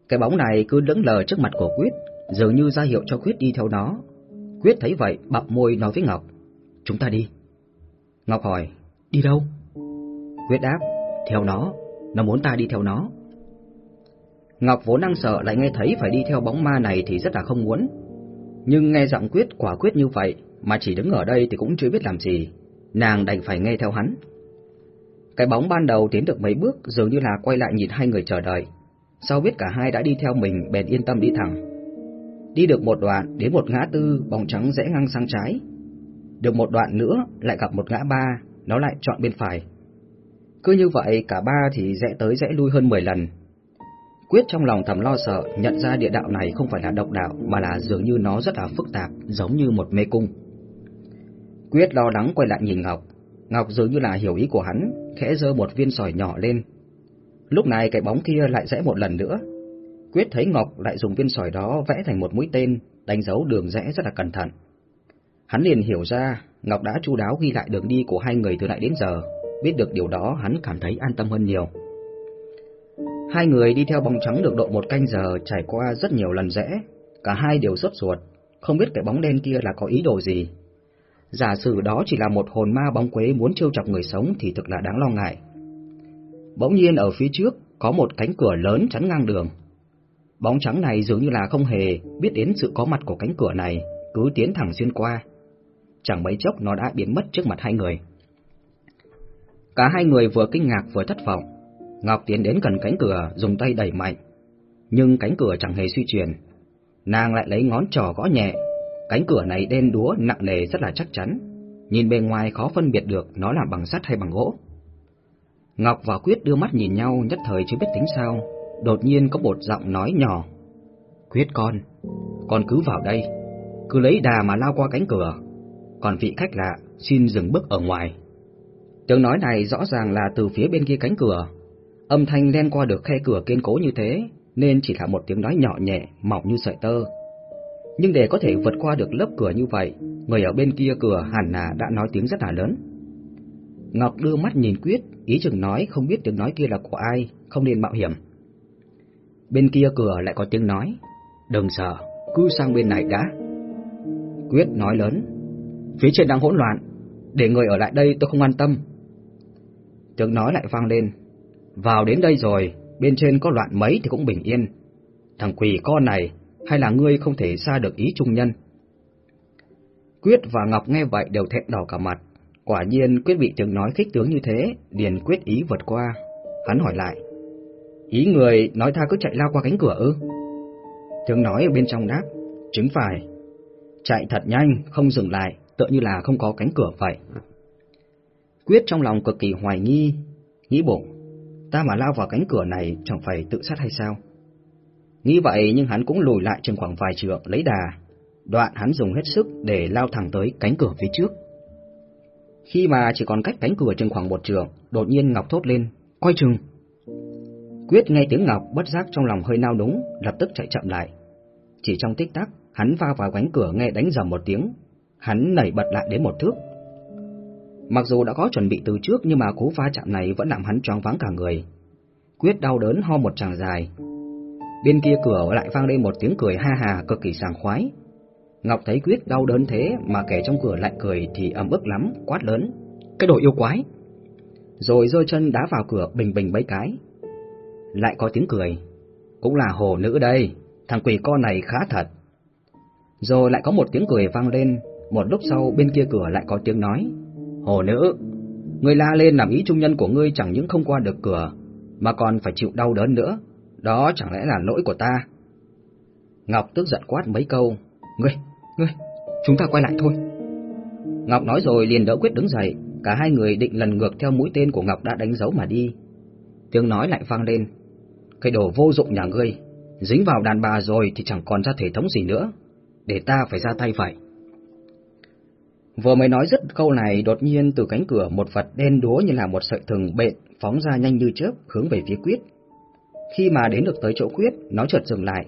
Cái bóng này cứ đứng lờ trước mặt của Quyết, dường như ra hiệu cho Quyết đi theo nó. Quyết thấy vậy, bặm môi nói với Ngọc, chúng ta đi. Ngọc hỏi, đi đâu? Quyết đáp, theo nó, nó muốn ta đi theo nó. Ngọc vốn đang sợ lại nghe thấy phải đi theo bóng ma này thì rất là không muốn. Nhưng nghe giọng Quyết quả quyết như vậy mà chỉ đứng ở đây thì cũng chưa biết làm gì, nàng đành phải nghe theo hắn. Cái bóng ban đầu tiến được mấy bước dường như là quay lại nhìn hai người chờ đợi. Sau biết cả hai đã đi theo mình bèn yên tâm đi thẳng. Đi được một đoạn đến một ngã tư bóng trắng rẽ ngang sang trái. Được một đoạn nữa lại gặp một ngã ba, nó lại chọn bên phải. Cứ như vậy cả ba thì rẽ tới rẽ lui hơn 10 lần. Quyết trong lòng thầm lo sợ nhận ra địa đạo này không phải là độc đạo mà là dường như nó rất là phức tạp, giống như một mê cung. Quyết lo lắng quay lại nhìn Ngọc. Ngọc dường như là hiểu ý của hắn, khẽ giơ một viên sỏi nhỏ lên. Lúc này cái bóng kia lại rẽ một lần nữa. Quyết thấy Ngọc lại dùng viên sỏi đó vẽ thành một mũi tên, đánh dấu đường rẽ rất là cẩn thận. Hắn liền hiểu ra, Ngọc đã chu đáo ghi lại đường đi của hai người từ nãy đến giờ, biết được điều đó hắn cảm thấy an tâm hơn nhiều. Hai người đi theo bóng trắng được độ một canh giờ trải qua rất nhiều lần rẽ, cả hai đều sốt ruột, không biết cái bóng đen kia là có ý đồ gì. Giả sử đó chỉ là một hồn ma bóng quế muốn trêu chọc người sống thì thực là đáng lo ngại. Bỗng nhiên ở phía trước có một cánh cửa lớn chắn ngang đường. Bóng trắng này dường như là không hề biết đến sự có mặt của cánh cửa này, cứ tiến thẳng xuyên qua. Chẳng mấy chốc nó đã biến mất trước mặt hai người. Cả hai người vừa kinh ngạc vừa thất vọng. Ngọc tiến đến gần cánh cửa, dùng tay đẩy mạnh. Nhưng cánh cửa chẳng hề suy chuyển. Nàng lại lấy ngón trỏ gõ nhẹ. Cánh cửa này đen đúa, nặng nề rất là chắc chắn. Nhìn bề ngoài khó phân biệt được nó là bằng sắt hay bằng gỗ. Ngọc và Quyết đưa mắt nhìn nhau nhất thời chưa biết tính sao. Đột nhiên có một giọng nói nhỏ. Quyết con, con cứ vào đây. Cứ lấy đà mà lao qua cánh cửa. Còn vị khách lạ, xin dừng bước ở ngoài. Tiếng nói này rõ ràng là từ phía bên kia cánh cửa. Âm thanh len qua được khe cửa kiên cố như thế, nên chỉ là một tiếng nói nhỏ nhẹ, mỏng như sợi tơ. Nhưng để có thể vượt qua được lớp cửa như vậy, người ở bên kia cửa hẳn là đã nói tiếng rất là lớn. Ngọc đưa mắt nhìn Quyết, ý chừng nói không biết tiếng nói kia là của ai, không nên mạo hiểm. Bên kia cửa lại có tiếng nói, đừng sợ, cứ sang bên này đã. Quyết nói lớn, phía trên đang hỗn loạn, để người ở lại đây tôi không an tâm. Tiếng nói lại vang lên, vào đến đây rồi, bên trên có loạn mấy thì cũng bình yên. Thằng quỷ con này, hay là ngươi không thể xa được ý trung nhân? Quyết và Ngọc nghe vậy đều thẹn đỏ cả mặt. Quả nhiên Quyết bị tiếng nói khích tướng như thế, liền quyết ý vượt qua. Hắn hỏi lại, ý người nói tha cứ chạy lao qua cánh cửa ư? Tiếng nói ở bên trong đáp, chứng phải. Chạy thật nhanh, không dừng lại, tựa như là không có cánh cửa vậy. Quyết trong lòng cực kỳ hoài nghi, nghĩ bụng, ta mà lao vào cánh cửa này chẳng phải tự sát hay sao? Nghĩ vậy nhưng hắn cũng lùi lại chừng khoảng vài trượng lấy đà, đoạn hắn dùng hết sức để lao thẳng tới cánh cửa phía trước. Khi mà chỉ còn cách cánh cửa chừng khoảng một trượng, đột nhiên Ngọc thốt lên, coi chừng. Quyết nghe tiếng Ngọc bất giác trong lòng hơi nao núng, lập tức chạy chậm lại. Chỉ trong tích tắc, hắn va vào cánh cửa nghe đánh dầm một tiếng, hắn nảy bật lại đến một thước. Mặc dù đã có chuẩn bị từ trước nhưng mà cú va chạm này vẫn làm hắn choáng váng cả người. Quyết đau đớn ho một tràng dài. Bên kia cửa lại vang lên một tiếng cười ha hà cực kỳ sảng khoái. Ngọc thấy Quyết đau đớn thế mà kẻ trong cửa lại cười thì ấm ức lắm, quát lớn. Cái đồ yêu quái! Rồi rơi chân đá vào cửa bình bình mấy cái. Lại có tiếng cười. Cũng là hồ nữ đây, thằng quỷ con này khá thật. Rồi lại có một tiếng cười vang lên, một lúc sau bên kia cửa lại có tiếng nói, Hồ nữ, Ngươi la lên làm ý trung nhân của ngươi chẳng những không qua được cửa, mà còn phải chịu đau đớn nữa. Đó chẳng lẽ là lỗi của ta? Ngọc tức giận quát mấy câu. Ngươi, ngươi, chúng ta quay lại thôi. Ngọc nói rồi liền đỡ quyết đứng dậy, cả hai người định lần ngược theo mũi tên của Ngọc đã đánh dấu mà đi. Tiếng nói lại vang lên. Cái đồ vô dụng nhà ngươi, dính vào đàn bà rồi thì chẳng còn ra thể thống gì nữa. Để ta phải ra tay vậy. Vừa mới nói dứt câu này, đột nhiên từ cánh cửa một vật đen đúa như là một sợi thừng bện phóng ra nhanh như chớp hướng về phía Quyết. Khi mà đến được tới chỗ Quyết, nó chợt dừng lại.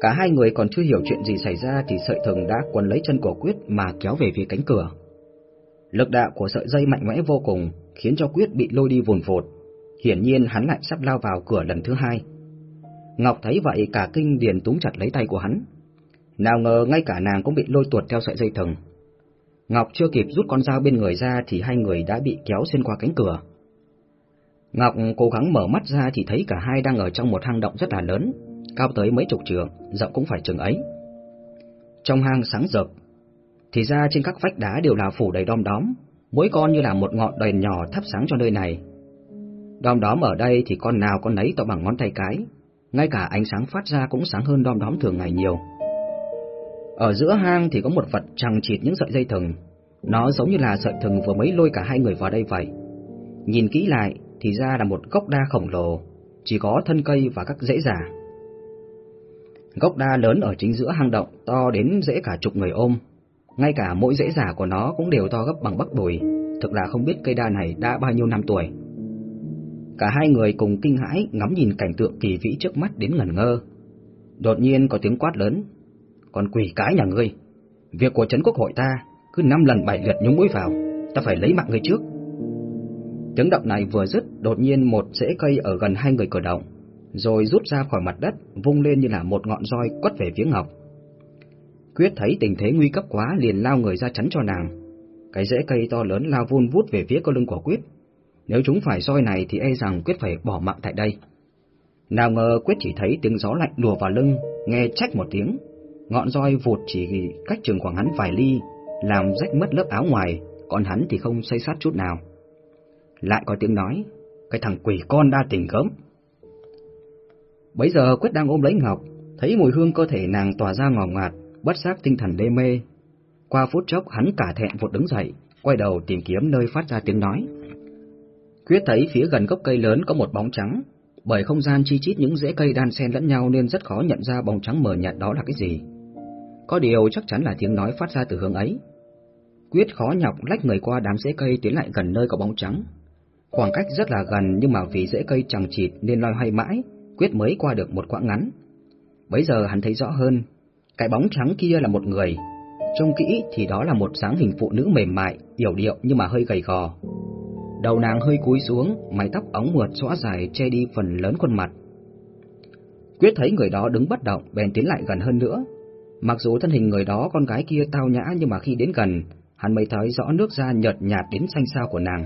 Cả hai người còn chưa hiểu chuyện gì xảy ra thì sợi thừng đã quấn lấy chân của Quyết mà kéo về phía cánh cửa. Lực đạo của sợi dây mạnh mẽ vô cùng, khiến cho Quyết bị lôi đi vùn vụt. Hiển nhiên hắn lại sắp lao vào cửa lần thứ hai. Ngọc thấy vậy cả kinh điền túng chặt lấy tay của hắn. Nào ngờ ngay cả nàng cũng bị lôi tuột theo sợi dây thừng. Ngọc chưa kịp rút con dao bên người ra thì hai người đã bị kéo xuyên qua cánh cửa. Ngọc cố gắng mở mắt ra thì thấy cả hai đang ở trong một hang động rất là lớn, cao tới mấy chục trường, rộng cũng phải chừng ấy. Trong hang sáng rực, thì ra trên các vách đá đều là phủ đầy đom đóm, mỗi con như là một ngọn đèn nhỏ thắp sáng cho nơi này. Đom đóm ở đây thì con nào con nấy to bằng ngón tay cái, ngay cả ánh sáng phát ra cũng sáng hơn đom đóm thường ngày nhiều. Ở giữa hang thì có một vật chằng chịt những sợi dây thừng, nó giống như là sợi thừng vừa mới lôi cả hai người vào đây vậy. Nhìn kỹ lại thì ra là một gốc đa khổng lồ, chỉ có thân cây và các rễ già. Gốc đa lớn ở chính giữa hang động to đến dễ cả chục người ôm, ngay cả mỗi rễ già của nó cũng đều to gấp bằng bắp đùi, thực là không biết cây đa này đã bao nhiêu năm tuổi. Cả hai người cùng kinh hãi ngắm nhìn cảnh tượng kỳ vĩ trước mắt đến ngẩn ngơ. Đột nhiên có tiếng quát lớn, còn quỷ cái nhà ngươi, việc của Trấn Quốc hội ta cứ năm lần bảy lượt nhúng mũi vào, ta phải lấy mạng ngươi trước. Tiếng động này vừa dứt, đột nhiên một rễ cây ở gần hai người cử động, rồi rút ra khỏi mặt đất, vung lên như là một ngọn roi quất về phía Ngọc. Quyết thấy tình thế nguy cấp quá liền lao người ra chắn cho nàng. Cái rễ cây to lớn lao vun vút về phía cơ lưng của Quyết. Nếu chúng phải roi này thì e rằng Quyết phải bỏ mạng tại đây. Nào ngờ Quyết chỉ thấy tiếng gió lạnh lùa vào lưng, nghe trách một tiếng. Ngọn roi vụt chỉ cách trường khoảng hắn vài ly, làm rách mất lớp áo ngoài, còn hắn thì không xây sát chút nào. Lại có tiếng nói, cái thằng quỷ con đa tình gớm. Bấy giờ Quyết đang ôm lấy Ngọc, thấy mùi hương cơ thể nàng tỏa ra ngọt ngạt, bất giác tinh thần đê mê. Qua phút chốc hắn cả thẹn vụt đứng dậy, quay đầu tìm kiếm nơi phát ra tiếng nói. Quyết thấy phía gần gốc cây lớn có một bóng trắng, bởi không gian chi chít những rễ cây đan xen lẫn nhau nên rất khó nhận ra bóng trắng mờ nhạt đó là cái gì. Có điều chắc chắn là tiếng nói phát ra từ hướng ấy. Quyết khó nhọc lách người qua đám rễ cây tiến lại gần nơi có bóng trắng. Khoảng cách rất là gần nhưng mà vì rễ cây chẳng chịt nên loay hoay mãi, Quyết mới qua được một quãng ngắn. Bấy giờ hắn thấy rõ hơn, cái bóng trắng kia là một người. Trông kỹ thì đó là một dáng hình phụ nữ mềm mại, yểu điệu nhưng mà hơi gầy gò. Đầu nàng hơi cúi xuống, mái tóc óng mượt xõa dài che đi phần lớn khuôn mặt. Quyết thấy người đó đứng bất động, bèn tiến lại gần hơn nữa. Mặc dù thân hình người đó con gái kia tao nhã nhưng mà khi đến gần, hắn mới thấy rõ nước da nhợt nhạt đến xanh xao của nàng.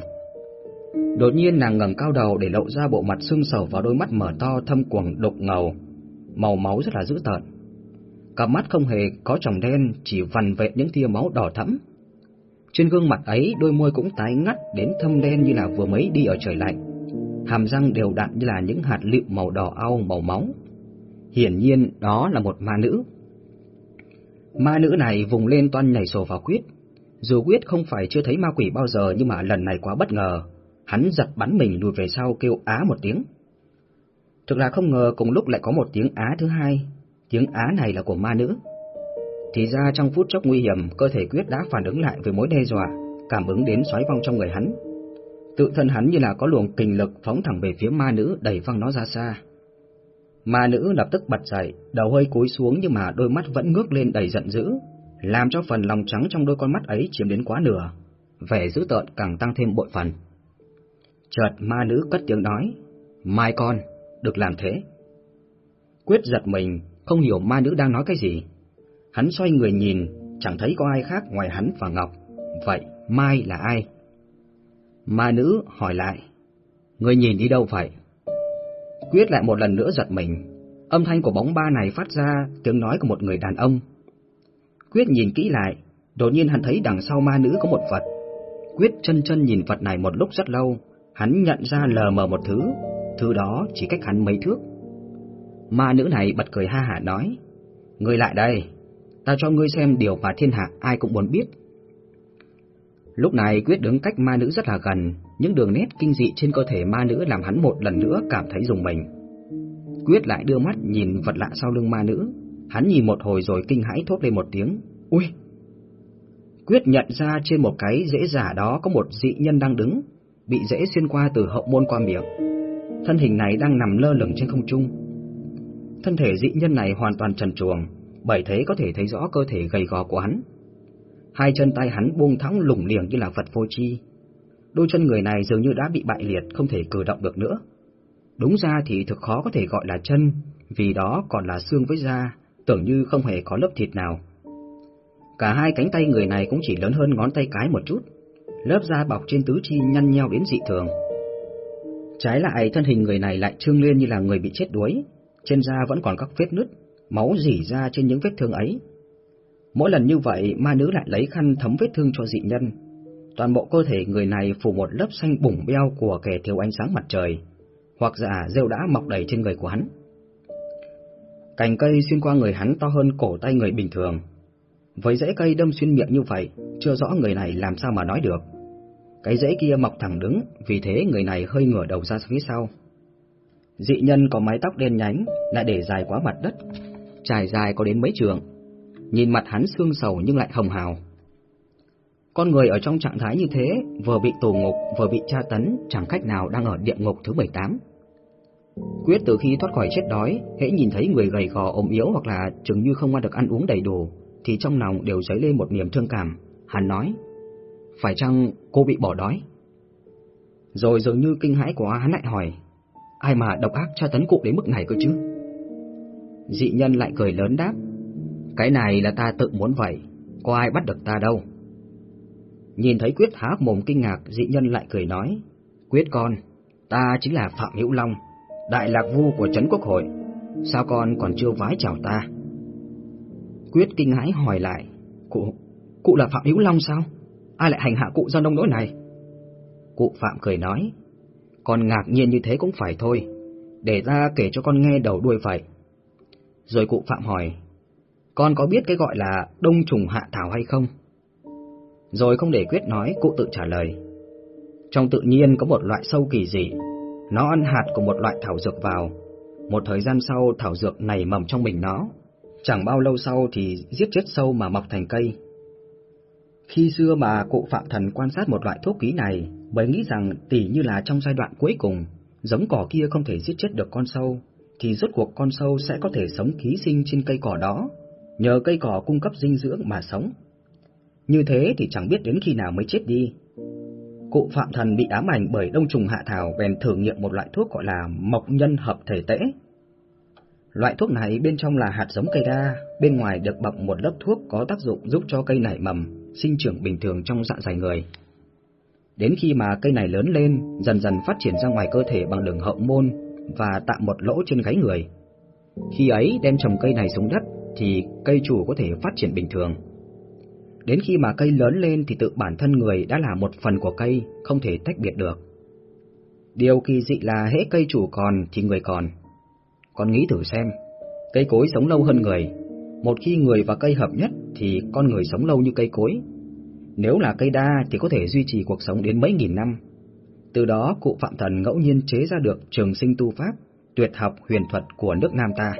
Đột nhiên nàng ngẩng cao đầu để lộ ra bộ mặt sưng sầu và đôi mắt mở to thâm quầng đục ngầu, màu máu rất là dữ tợn. Cặp mắt không hề có tròng đen, chỉ vằn vẹt những tia máu đỏ thẫm. Trên gương mặt ấy, đôi môi cũng tái ngắt đến thâm đen như là vừa mới đi ở trời lạnh. Hàm răng đều đặn như là những hạt lựu màu đỏ au màu máu. Hiển nhiên đó là một ma nữ. Ma nữ này vùng lên toan nhảy sổ vào quyết. Dù quyết không phải chưa thấy ma quỷ bao giờ nhưng mà lần này quá bất ngờ. Hắn giật bắn mình lùi về sau kêu á một tiếng. Thực là không ngờ cùng lúc lại có một tiếng á thứ hai, tiếng á này là của ma nữ. Thì ra trong phút chốc nguy hiểm, cơ thể quyết đã phản ứng lại với mối đe dọa, cảm ứng đến xoáy vong trong người hắn. Tự thân hắn như là có luồng kình lực phóng thẳng về phía ma nữ đẩy văng nó ra xa. Ma nữ lập tức bật dậy, đầu hơi cúi xuống nhưng mà đôi mắt vẫn ngước lên đầy giận dữ, làm cho phần lòng trắng trong đôi con mắt ấy chiếm đến quá nửa, vẻ dữ tợn càng tăng thêm bội phần. Chợt ma nữ cất tiếng nói, Mai con, được làm thế. Quyết giật mình, không hiểu ma nữ đang nói cái gì. Hắn xoay người nhìn, chẳng thấy có ai khác ngoài hắn và Ngọc. Vậy, Mai là ai? Ma nữ hỏi lại, Người nhìn đi đâu vậy? Quyết lại một lần nữa giật mình, âm thanh của bóng ba này phát ra tiếng nói của một người đàn ông. Quyết nhìn kỹ lại, đột nhiên hắn thấy đằng sau ma nữ có một vật. Quyết chân chân nhìn vật này một lúc rất lâu, hắn nhận ra lờ mờ một thứ, thứ đó chỉ cách hắn mấy thước. Ma nữ này bật cười ha hả nói, Ngươi lại đây, ta cho ngươi xem điều mà thiên hạ ai cũng muốn biết. Lúc này Quyết đứng cách ma nữ rất là gần, những đường nét kinh dị trên cơ thể ma nữ làm hắn một lần nữa cảm thấy rùng mình. Quyết lại đưa mắt nhìn vật lạ sau lưng ma nữ, hắn nhìn một hồi rồi kinh hãi thốt lên một tiếng, ui! Quyết nhận ra trên một cái rễ giả đó có một dị nhân đang đứng, bị rễ xuyên qua từ hậu môn qua miệng. Thân hình này đang nằm lơ lửng trên không trung. Thân thể dị nhân này hoàn toàn trần truồng, bởi thế có thể thấy rõ cơ thể gầy gò của hắn. Hai chân tay hắn buông thõng lủng liềng như là vật vô chi. Đôi chân người này dường như đã bị bại liệt, không thể cử động được nữa. Đúng ra thì thực khó có thể gọi là chân, vì đó còn là xương với da, tưởng như không hề có lớp thịt nào. Cả hai cánh tay người này cũng chỉ lớn hơn ngón tay cái một chút, lớp da bọc trên tứ chi nhăn nheo đến dị thường. Trái lại thân hình người này lại trương lên như là người bị chết đuối, trên da vẫn còn các vết nứt, máu rỉ ra trên những vết thương ấy. Mỗi lần như vậy, ma nữ lại lấy khăn thấm vết thương cho dị nhân. Toàn bộ cơ thể người này phủ một lớp xanh bủng beo của kẻ thiếu ánh sáng mặt trời, hoặc giả rêu đã mọc đầy trên người của hắn. Cành cây xuyên qua người hắn to hơn cổ tay người bình thường. Với rễ cây đâm xuyên miệng như vậy, chưa rõ người này làm sao mà nói được. Cái rễ kia mọc thẳng đứng, vì thế người này hơi ngửa đầu ra phía sau. Dị nhân có mái tóc đen nhánh, lại để dài quá mặt đất, trải dài có đến mấy trường. Nhìn mặt hắn xương sầu nhưng lại hồng hào. Con người ở trong trạng thái như thế, vừa bị tù ngục, vừa bị tra tấn, chẳng cách nào đang ở địa ngục thứ 18. Quyết từ khi thoát khỏi chết đói, hễ nhìn thấy người gầy gò ốm yếu hoặc là chừng như không ăn được ăn uống đầy đủ, thì trong lòng đều dấy lên một niềm thương cảm. Hắn nói, phải chăng cô bị bỏ đói? Rồi dường như kinh hãi quá hắn lại hỏi, ai mà độc ác tra tấn cụ đến mức này cơ chứ? Dị nhân lại cười lớn đáp, cái này là ta tự muốn vậy, có ai bắt được ta đâu. Nhìn thấy Quyết há mồm kinh ngạc, dị nhân lại cười nói, Quyết con, ta chính là Phạm Hữu Long, đại lạc vu của Trấn Quốc hội, sao con còn chưa vái chào ta? Quyết kinh hãi hỏi lại, cụ, cụ là Phạm Hữu Long sao? Ai lại hành hạ cụ do nông nỗi này? Cụ Phạm cười nói, con ngạc nhiên như thế cũng phải thôi, để ra kể cho con nghe đầu đuôi vậy. Rồi cụ Phạm hỏi, con có biết cái gọi là đông trùng hạ thảo hay không? Rồi không để Quyết nói, cụ tự trả lời. Trong tự nhiên có một loại sâu kỳ dị, nó ăn hạt của một loại thảo dược vào. Một thời gian sau thảo dược này mầm trong mình nó, chẳng bao lâu sau thì giết chết sâu mà mọc thành cây. Khi xưa mà cụ Phạm Thần quan sát một loại thuốc quý này, mới nghĩ rằng tỉ như là trong giai đoạn cuối cùng, giống cỏ kia không thể giết chết được con sâu, thì rốt cuộc con sâu sẽ có thể sống ký sinh trên cây cỏ đó, nhờ cây cỏ cung cấp dinh dưỡng mà sống. Như thế thì chẳng biết đến khi nào mới chết đi. Cụ Phạm Thần bị ám ảnh bởi đông trùng hạ thảo bèn thử nghiệm một loại thuốc gọi là mộc nhân hợp thể tễ. Loại thuốc này bên trong là hạt giống cây đa, bên ngoài được bọc một lớp thuốc có tác dụng giúp cho cây nảy mầm, sinh trưởng bình thường trong dạ dày người. Đến khi mà cây này lớn lên, dần dần phát triển ra ngoài cơ thể bằng đường hậu môn và tạo một lỗ trên gáy người. Khi ấy đem trồng cây này xuống đất thì cây chủ có thể phát triển bình thường. Đến khi mà cây lớn lên thì tự bản thân người đã là một phần của cây, không thể tách biệt được. Điều kỳ dị là hễ cây chủ còn thì người còn. Con nghĩ thử xem, cây cối sống lâu hơn người. Một khi người và cây hợp nhất thì con người sống lâu như cây cối. Nếu là cây đa thì có thể duy trì cuộc sống đến mấy nghìn năm. Từ đó cụ Phạm Thần ngẫu nhiên chế ra được trường sinh tu pháp, tuyệt học huyền thuật của nước Nam ta.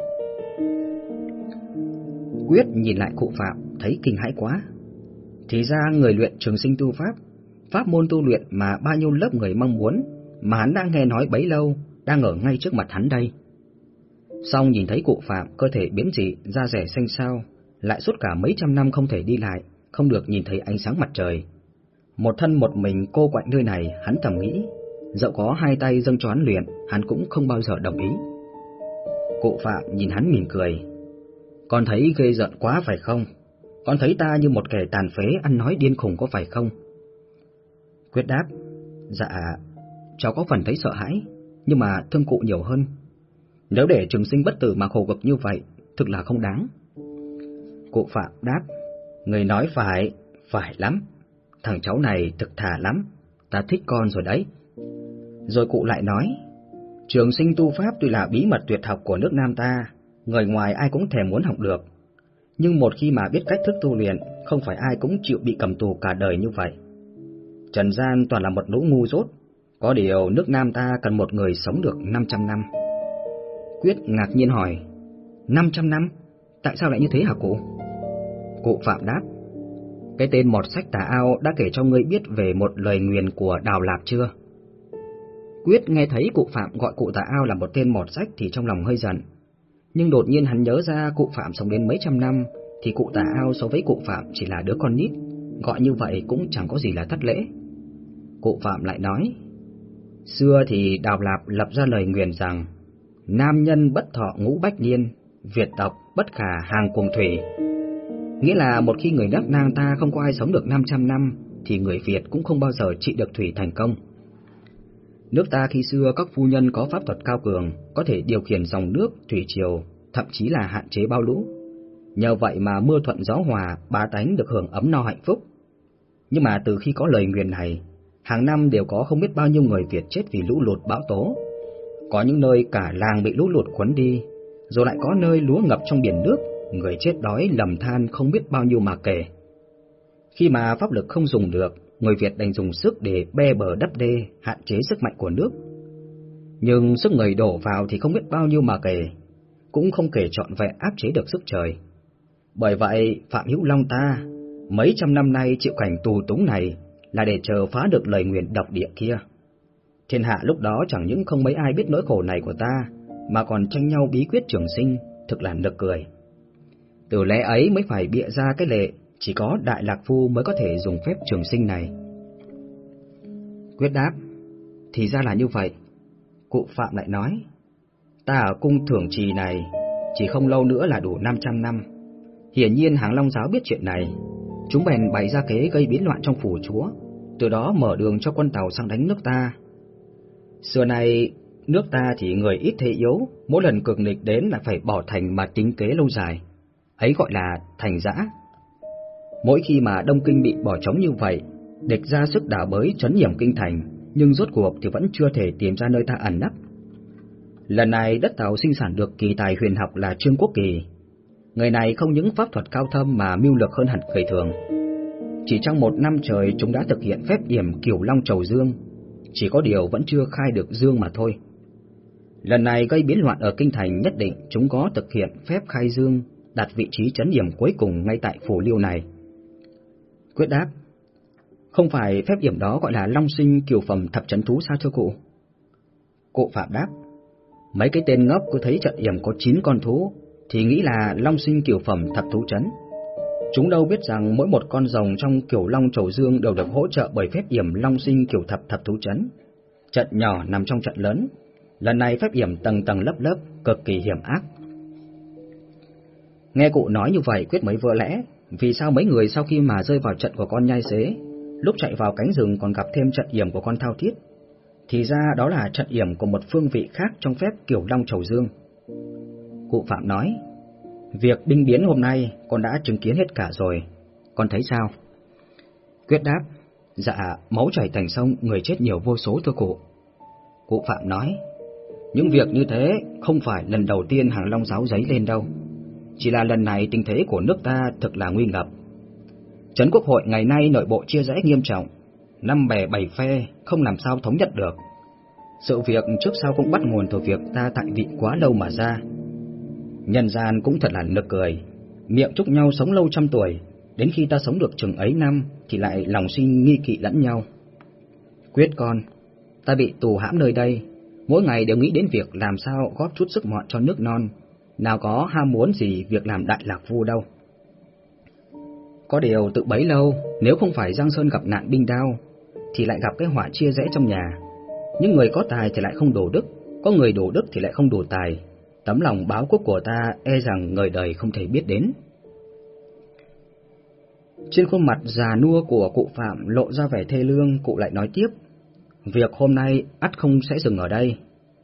Quyết nhìn lại cụ Phạm, thấy kinh hãi quá. Thì ra người luyện trường sinh tu pháp, pháp môn tu luyện mà bao nhiêu lớp người mong muốn, mà hắn đang nghe nói bấy lâu, đang ở ngay trước mặt hắn đây. Xong nhìn thấy cụ Phạm cơ thể biến dị, da rẻ xanh xao, lại suốt cả mấy trăm năm không thể đi lại, không được nhìn thấy ánh sáng mặt trời. Một thân một mình cô quạnh nơi này, hắn thầm nghĩ, dẫu có hai tay dâng cho hắn luyện, hắn cũng không bao giờ đồng ý. Cụ Phạm nhìn hắn mỉm cười. Con thấy ghê giận quá phải không? Con thấy ta như một kẻ tàn phế ăn nói điên khùng có phải không? Quyết đáp, dạ, cháu có phần thấy sợ hãi, nhưng mà thương cụ nhiều hơn. Nếu để trường sinh bất tử mà khổ cực như vậy, thực là không đáng. Cụ Phạm đáp, người nói phải, phải lắm. thằng cháu này thực thà lắm, ta thích con rồi đấy. Rồi cụ lại nói, trường sinh tu pháp tuy là bí mật tuyệt học của nước Nam ta, người ngoài ai cũng thèm muốn học được. Nhưng một khi mà biết cách thức tu luyện, không phải ai cũng chịu bị cầm tù cả đời như vậy. Trần gian toàn là một lũ ngu dốt, có điều nước Nam ta cần một người sống được 500 năm. Quyết ngạc nhiên hỏi, 500 năm? Tại sao lại như thế hả cụ? Cụ Phạm đáp, cái tên một sách tà ao đã kể cho ngươi biết về một lời nguyền của Đào Lạp chưa? Quyết nghe thấy cụ Phạm gọi cụ tà ao là một tên mọt sách thì trong lòng hơi giận. Nhưng đột nhiên hắn nhớ ra cụ Phạm sống đến mấy trăm năm, thì cụ tà ao so với cụ Phạm chỉ là đứa con nít, gọi như vậy cũng chẳng có gì là thất lễ. Cụ Phạm lại nói, xưa thì Đào Lạp lập ra lời nguyền rằng, nam nhân bất thọ ngũ bách niên, Việt tộc bất khả hàng cuồng thủy. Nghĩa là một khi người đất nang ta không có ai sống được 500 năm, thì người Việt cũng không bao giờ trị được thủy thành công. Nước ta khi xưa các phu nhân có pháp thuật cao cường, có thể điều khiển dòng nước, thủy triều, thậm chí là hạn chế bao lũ. Nhờ vậy mà mưa thuận gió hòa, bá tánh được hưởng ấm no hạnh phúc. Nhưng mà từ khi có lời nguyền này, hàng năm đều có không biết bao nhiêu người Việt chết vì lũ lụt bão tố. Có những nơi cả làng bị lũ lụt cuốn đi, rồi lại có nơi lúa ngập trong biển nước, người chết đói lầm than không biết bao nhiêu mà kể. Khi mà pháp lực không dùng được, người Việt đành dùng sức để be bờ đắp đê, hạn chế sức mạnh của nước. Nhưng sức người đổ vào thì không biết bao nhiêu mà kể, cũng không kể trọn vẹn áp chế được sức trời. Bởi vậy, Phạm Hữu Long ta, mấy trăm năm nay chịu cảnh tù túng này là để chờ phá được lời nguyện độc địa kia. Thiên hạ lúc đó chẳng những không mấy ai biết nỗi khổ này của ta, mà còn tranh nhau bí quyết trường sinh, thực là nực cười. Từ lẽ ấy mới phải bịa ra cái lệ chỉ có Đại Lạc Phu mới có thể dùng phép trường sinh này. Quyết đáp, thì ra là như vậy. Cụ Phạm lại nói, ta ở cung thưởng trì này chỉ không lâu nữa là đủ 500 năm. Hiển nhiên hàng Long giáo biết chuyện này, chúng bèn bày ra kế gây biến loạn trong phủ chúa, từ đó mở đường cho quân tàu sang đánh nước ta. Xưa này, nước ta thì người ít thế yếu, mỗi lần cực địch đến là phải bỏ thành mà tính kế lâu dài. Ấy gọi là thành giã. Mỗi khi mà Đông Kinh bị bỏ trống như vậy, địch ra sức đảo bới chấn nhiểm kinh thành, nhưng rốt cuộc thì vẫn chưa thể tìm ra nơi ta ẩn nấp. Lần này đất Tàu sinh sản được kỳ tài huyền học là Trương Quốc Kỳ. Người này không những pháp thuật cao thâm mà mưu lược hơn hẳn người thường. Chỉ trong một năm trời chúng đã thực hiện phép điểm kiểu Long Trầu Dương, chỉ có điều vẫn chưa khai được Dương mà thôi. Lần này gây biến loạn ở kinh thành nhất định chúng có thực hiện phép khai Dương, đặt vị trí chấn điểm cuối cùng ngay tại phủ liêu này. Quyết đáp, không phải phép yểm đó gọi là long sinh kiều phẩm thập trấn thú sao thưa cụ? Cụ Phạm đáp, mấy cái tên ngốc cứ thấy trận yểm có 9 con thú, thì nghĩ là long sinh kiều phẩm thập thú trấn. Chúng đâu biết rằng mỗi một con rồng trong kiểu long trầu dương đều được hỗ trợ bởi phép yểm long sinh kiểu thập thập thú trấn. Trận nhỏ nằm trong trận lớn, lần này phép yểm tầng tầng lớp lớp, cực kỳ hiểm ác. Nghe cụ nói như vậy quyết mới vỡ lẽ, vì sao mấy người sau khi mà rơi vào trận của con nhai xế, lúc chạy vào cánh rừng còn gặp thêm trận yểm của con thao thiết? Thì ra đó là trận yểm của một phương vị khác trong phép kiểu long chầu dương. Cụ Phạm nói, việc binh biến hôm nay con đã chứng kiến hết cả rồi, con thấy sao? Quyết đáp, dạ, máu chảy thành sông, người chết nhiều vô số thưa cụ. Cụ Phạm nói, những việc như thế không phải lần đầu tiên hàng long giáo giấy lên đâu. Chỉ là lần này tình thế của nước ta thực là nguy ngập. Trấn quốc hội ngày nay nội bộ chia rẽ nghiêm trọng, năm bè bảy phe không làm sao thống nhất được. Sự việc trước sau cũng bắt nguồn từ việc ta tại vị quá lâu mà ra. Nhân gian cũng thật là nực cười, miệng chúc nhau sống lâu trăm tuổi, đến khi ta sống được chừng ấy năm thì lại lòng sinh nghi kỵ lẫn nhau. Quyết con, ta bị tù hãm nơi đây, mỗi ngày đều nghĩ đến việc làm sao góp chút sức mọn cho nước non, nào có ham muốn gì việc làm đại lạc vu đâu. Có điều tự bấy lâu, nếu không phải Giang Sơn gặp nạn binh đao, thì lại gặp cái họa chia rẽ trong nhà. Những người có tài thì lại không đổ đức, có người đổ đức thì lại không đủ tài. Tấm lòng báo quốc của ta e rằng người đời không thể biết đến. Trên khuôn mặt già nua của cụ Phạm lộ ra vẻ thê lương, cụ lại nói tiếp. Việc hôm nay ắt không sẽ dừng ở đây.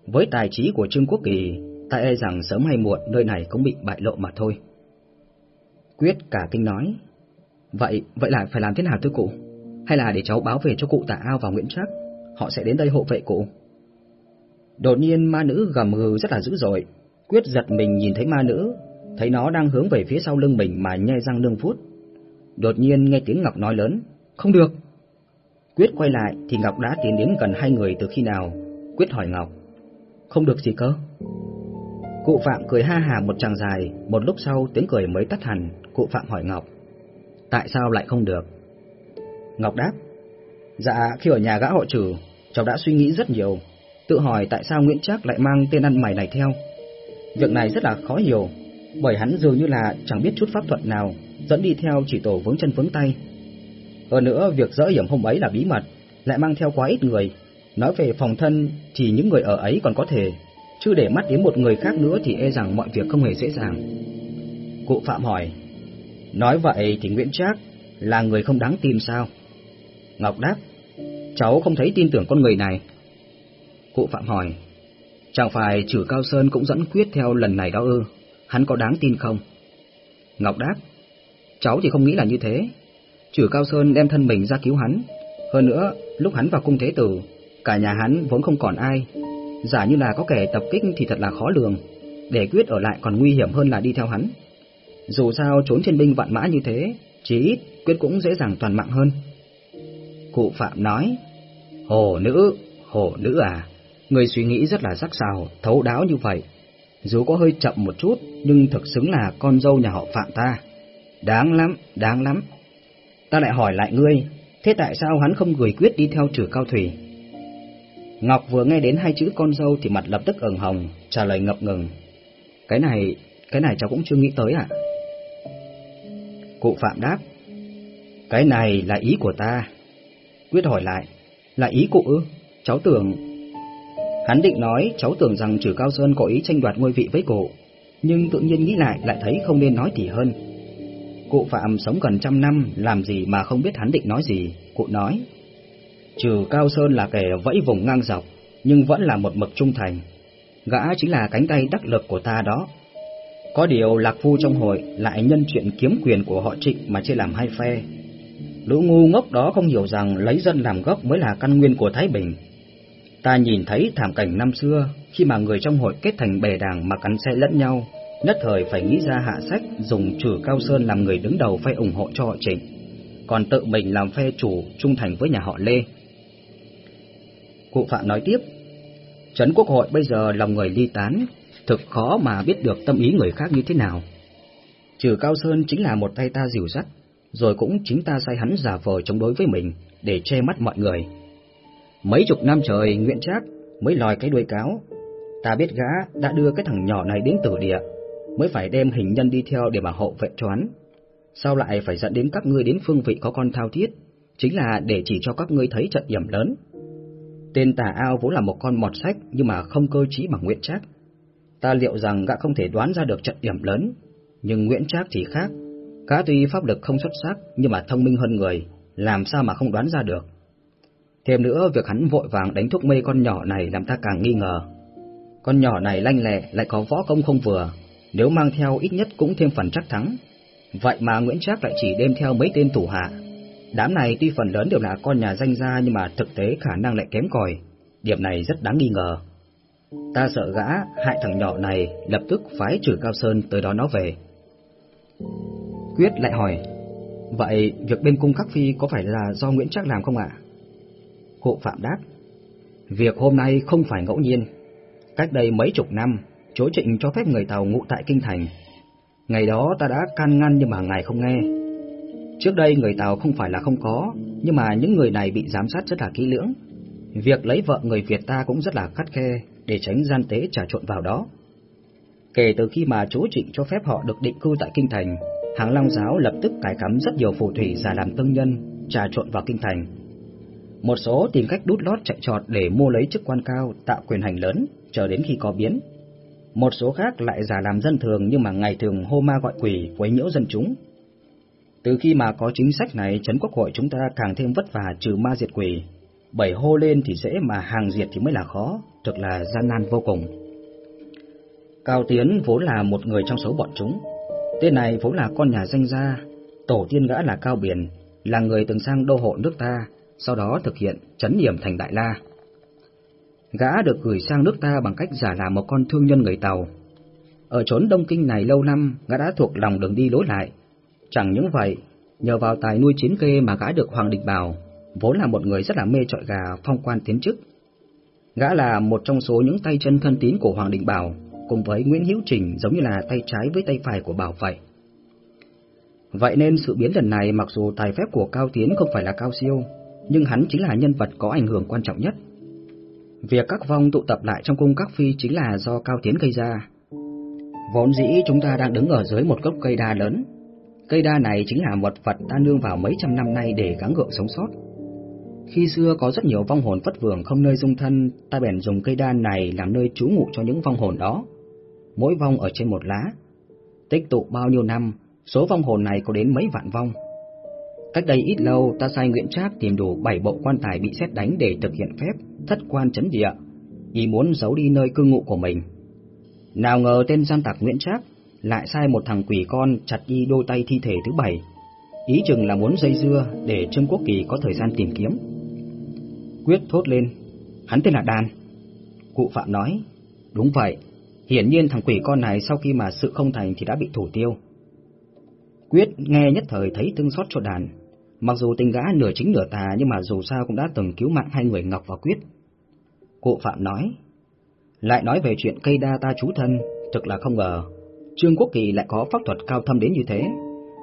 Với tài trí của Trương Quốc Kỳ, ta e rằng sớm hay muộn nơi này cũng bị bại lộ mà thôi. Quyết cả kinh nói, vậy, vậy là phải làm thế nào thưa cụ? hay là để cháu báo về cho cụ tả Ao và Nguyễn Trác, họ sẽ đến đây hộ vệ cụ. Đột nhiên ma nữ gầm gừ rất là dữ dội, Quyết giật mình nhìn thấy ma nữ, thấy nó đang hướng về phía sau lưng mình mà nhe răng lương phút. Đột nhiên nghe tiếng Ngọc nói lớn, không được. Quyết quay lại thì Ngọc đã tiến đến gần hai người từ khi nào. Quyết hỏi Ngọc, không được gì cơ? Cụ Phạm cười ha hà một tràng dài, một lúc sau tiếng cười mới tắt hẳn, cụ Phạm hỏi Ngọc, tại sao lại không được? Ngọc đáp, dạ khi ở nhà gã họ trừ, cháu đã suy nghĩ rất nhiều, tự hỏi tại sao Nguyễn Trác lại mang tên ăn mày này theo. Việc này rất là khó hiểu, bởi hắn dường như là chẳng biết chút pháp thuật nào, dẫn đi theo chỉ tổ vướng chân vướng tay. Hơn nữa, việc dỡ hiểm hôm ấy là bí mật, lại mang theo quá ít người. Nói về phòng thân thì những người ở ấy còn có thể, chứ để mắt đến một người khác nữa thì e rằng mọi việc không hề dễ dàng. Cụ Phạm hỏi, nói vậy thì Nguyễn Trác là người không đáng tin sao? Ngọc đáp, cháu không thấy tin tưởng con người này. Cụ Phạm hỏi, chẳng phải trừ Cao Sơn cũng dẫn quyết theo lần này đó ư, hắn có đáng tin không? Ngọc đáp, cháu thì không nghĩ là như thế. Trừ Cao Sơn đem thân mình ra cứu hắn, hơn nữa lúc hắn vào cung thế tử, cả nhà hắn vốn không còn ai. Giả như là có kẻ tập kích thì thật là khó lường, để quyết ở lại còn nguy hiểm hơn là đi theo hắn. Dù sao trốn trên binh vạn mã như thế, chỉ ít quyết cũng dễ dàng toàn mạng hơn. Cụ Phạm nói, Hồ nữ, hồ nữ à, người suy nghĩ rất là sắc sảo, thấu đáo như vậy. Dù có hơi chậm một chút, nhưng thực xứng là con dâu nhà họ Phạm ta. Đáng lắm, đáng lắm. Ta lại hỏi lại ngươi, thế tại sao hắn không gửi quyết đi theo trừ cao thủy? Ngọc vừa nghe đến hai chữ con dâu thì mặt lập tức ửng hồng, trả lời ngập ngừng. Cái này, cái này cháu cũng chưa nghĩ tới ạ. Cụ Phạm đáp, cái này là ý của ta. Quyết hỏi lại, là ý cụ ư? Cháu tưởng... Hắn định nói cháu tưởng rằng trừ Cao Sơn có ý tranh đoạt ngôi vị với cụ, nhưng tự nhiên nghĩ lại lại thấy không nên nói thì hơn. Cụ Phạm sống gần trăm năm, làm gì mà không biết hắn định nói gì, cụ nói. Trừ Cao Sơn là kẻ vẫy vùng ngang dọc, nhưng vẫn là một mực trung thành. Gã chính là cánh tay đắc lực của ta đó. Có điều Lạc Phu trong hội lại nhân chuyện kiếm quyền của họ trịnh mà chia làm hai phe. Lũ ngu ngốc đó không hiểu rằng lấy dân làm gốc mới là căn nguyên của Thái Bình. Ta nhìn thấy thảm cảnh năm xưa, khi mà người trong hội kết thành bè đảng mà cắn xe lẫn nhau, nhất thời phải nghĩ ra hạ sách dùng trừ Cao Sơn làm người đứng đầu phe ủng hộ cho họ Trịnh, còn tự mình làm phe chủ trung thành với nhà họ Lê. Cụ Phạm nói tiếp, Trấn Quốc hội bây giờ lòng người ly tán, thực khó mà biết được tâm ý người khác như thế nào. Trừ Cao Sơn chính là một tay ta dìu dắt, rồi cũng chính ta sai hắn giả vờ chống đối với mình để che mắt mọi người. Mấy chục năm trời nguyện trác mới lòi cái đuôi cáo. Ta biết gã đã đưa cái thằng nhỏ này đến tử địa, mới phải đem hình nhân đi theo để mà hộ vệ cho hắn. Sao lại phải dẫn đến các ngươi đến phương vị có con thao thiết, chính là để chỉ cho các ngươi thấy trận hiểm lớn. Tên tà ao vốn là một con mọt sách nhưng mà không cơ trí bằng Nguyễn Trác. Ta liệu rằng gã không thể đoán ra được trận điểm lớn, nhưng Nguyễn Trác thì khác. Gã tuy pháp lực không xuất sắc nhưng mà thông minh hơn người, làm sao mà không đoán ra được. Thêm nữa, việc hắn vội vàng đánh thuốc mê con nhỏ này làm ta càng nghi ngờ. Con nhỏ này lanh lẹ lại có võ công không vừa, nếu mang theo ít nhất cũng thêm phần chắc thắng. Vậy mà Nguyễn Trác lại chỉ đem theo mấy tên thủ hạ. Đám này tuy phần lớn đều là con nhà danh gia nhưng mà thực tế khả năng lại kém cỏi. Điểm này rất đáng nghi ngờ. Ta sợ gã hại thằng nhỏ này lập tức phái trừ Cao Sơn tới đó nó về. Quyết lại hỏi, vậy việc bên cung Khắc Phi có phải là do Nguyễn Trác làm không ạ? Cụ Phạm đáp, việc hôm nay không phải ngẫu nhiên. Cách đây mấy chục năm, chối trịnh cho phép người Tàu ngụ tại Kinh Thành. Ngày đó ta đã can ngăn nhưng mà ngài không nghe. Trước đây người Tàu không phải là không có, nhưng mà những người này bị giám sát rất là kỹ lưỡng. Việc lấy vợ người Việt ta cũng rất là khắt khe để tránh gian tế trà trộn vào đó. Kể từ khi mà chúa trịnh cho phép họ được định cư tại Kinh Thành, Hàng Long Giáo lập tức cải cắm rất nhiều phù thủy giả làm tương nhân, trà trộn vào Kinh Thành một số tìm cách đút lót chạy trọt để mua lấy chức quan cao, tạo quyền hành lớn, chờ đến khi có biến. Một số khác lại giả làm dân thường nhưng mà ngày thường hô ma gọi quỷ, quấy nhiễu dân chúng. Từ khi mà có chính sách này, Trấn Quốc hội chúng ta càng thêm vất vả trừ ma diệt quỷ. Bảy hô lên thì dễ mà hàng diệt thì mới là khó, thực là gian nan vô cùng. Cao Tiến vốn là một người trong số bọn chúng. Tên này vốn là con nhà danh gia, tổ tiên gã là Cao Biển, là người từng sang đô hộ nước ta, sau đó thực hiện chấn hiểm thành Đại La. Gã được gửi sang nước ta bằng cách giả làm một con thương nhân người Tàu. Ở chốn Đông Kinh này lâu năm, gã đã thuộc lòng đường đi lối lại. Chẳng những vậy, nhờ vào tài nuôi chiến kê mà gã được Hoàng Địch Bảo, vốn là một người rất là mê trọi gà phong quan tiến chức. Gã là một trong số những tay chân thân tín của Hoàng Định Bảo, cùng với Nguyễn Hữu Trình giống như là tay trái với tay phải của Bảo vậy. Vậy nên sự biến lần này mặc dù tài phép của Cao Tiến không phải là cao siêu, nhưng hắn chính là nhân vật có ảnh hưởng quan trọng nhất. Việc các vong tụ tập lại trong cung các phi chính là do Cao Tiến gây ra. Vốn dĩ chúng ta đang đứng ở dưới một gốc cây đa lớn. Cây đa này chính là một vật ta nương vào mấy trăm năm nay để gắng gượng sống sót. Khi xưa có rất nhiều vong hồn vất vưởng không nơi dung thân, ta bèn dùng cây đa này làm nơi trú ngụ cho những vong hồn đó. Mỗi vong ở trên một lá. Tích tụ bao nhiêu năm, số vong hồn này có đến mấy vạn vong. Cách đây ít lâu, ta sai Nguyễn Trác tìm đủ bảy bộ quan tài bị xét đánh để thực hiện phép thất quan chấn địa, ý muốn giấu đi nơi cư ngụ của mình. Nào ngờ tên gian tặc Nguyễn Trác lại sai một thằng quỷ con chặt đi đôi tay thi thể thứ bảy, ý chừng là muốn dây dưa để Trương Quốc Kỳ có thời gian tìm kiếm. Quyết thốt lên, hắn tên là Đan. Cụ Phạm nói, đúng vậy, hiển nhiên thằng quỷ con này sau khi mà sự không thành thì đã bị thủ tiêu. Quyết nghe nhất thời thấy thương xót cho đàn, mặc dù tình gã nửa chính nửa tà nhưng mà dù sao cũng đã từng cứu mạng hai người Ngọc và Quyết. Cụ Phạm nói, lại nói về chuyện cây đa ta chú thân, thực là không ngờ, Trương Quốc Kỳ lại có pháp thuật cao thâm đến như thế.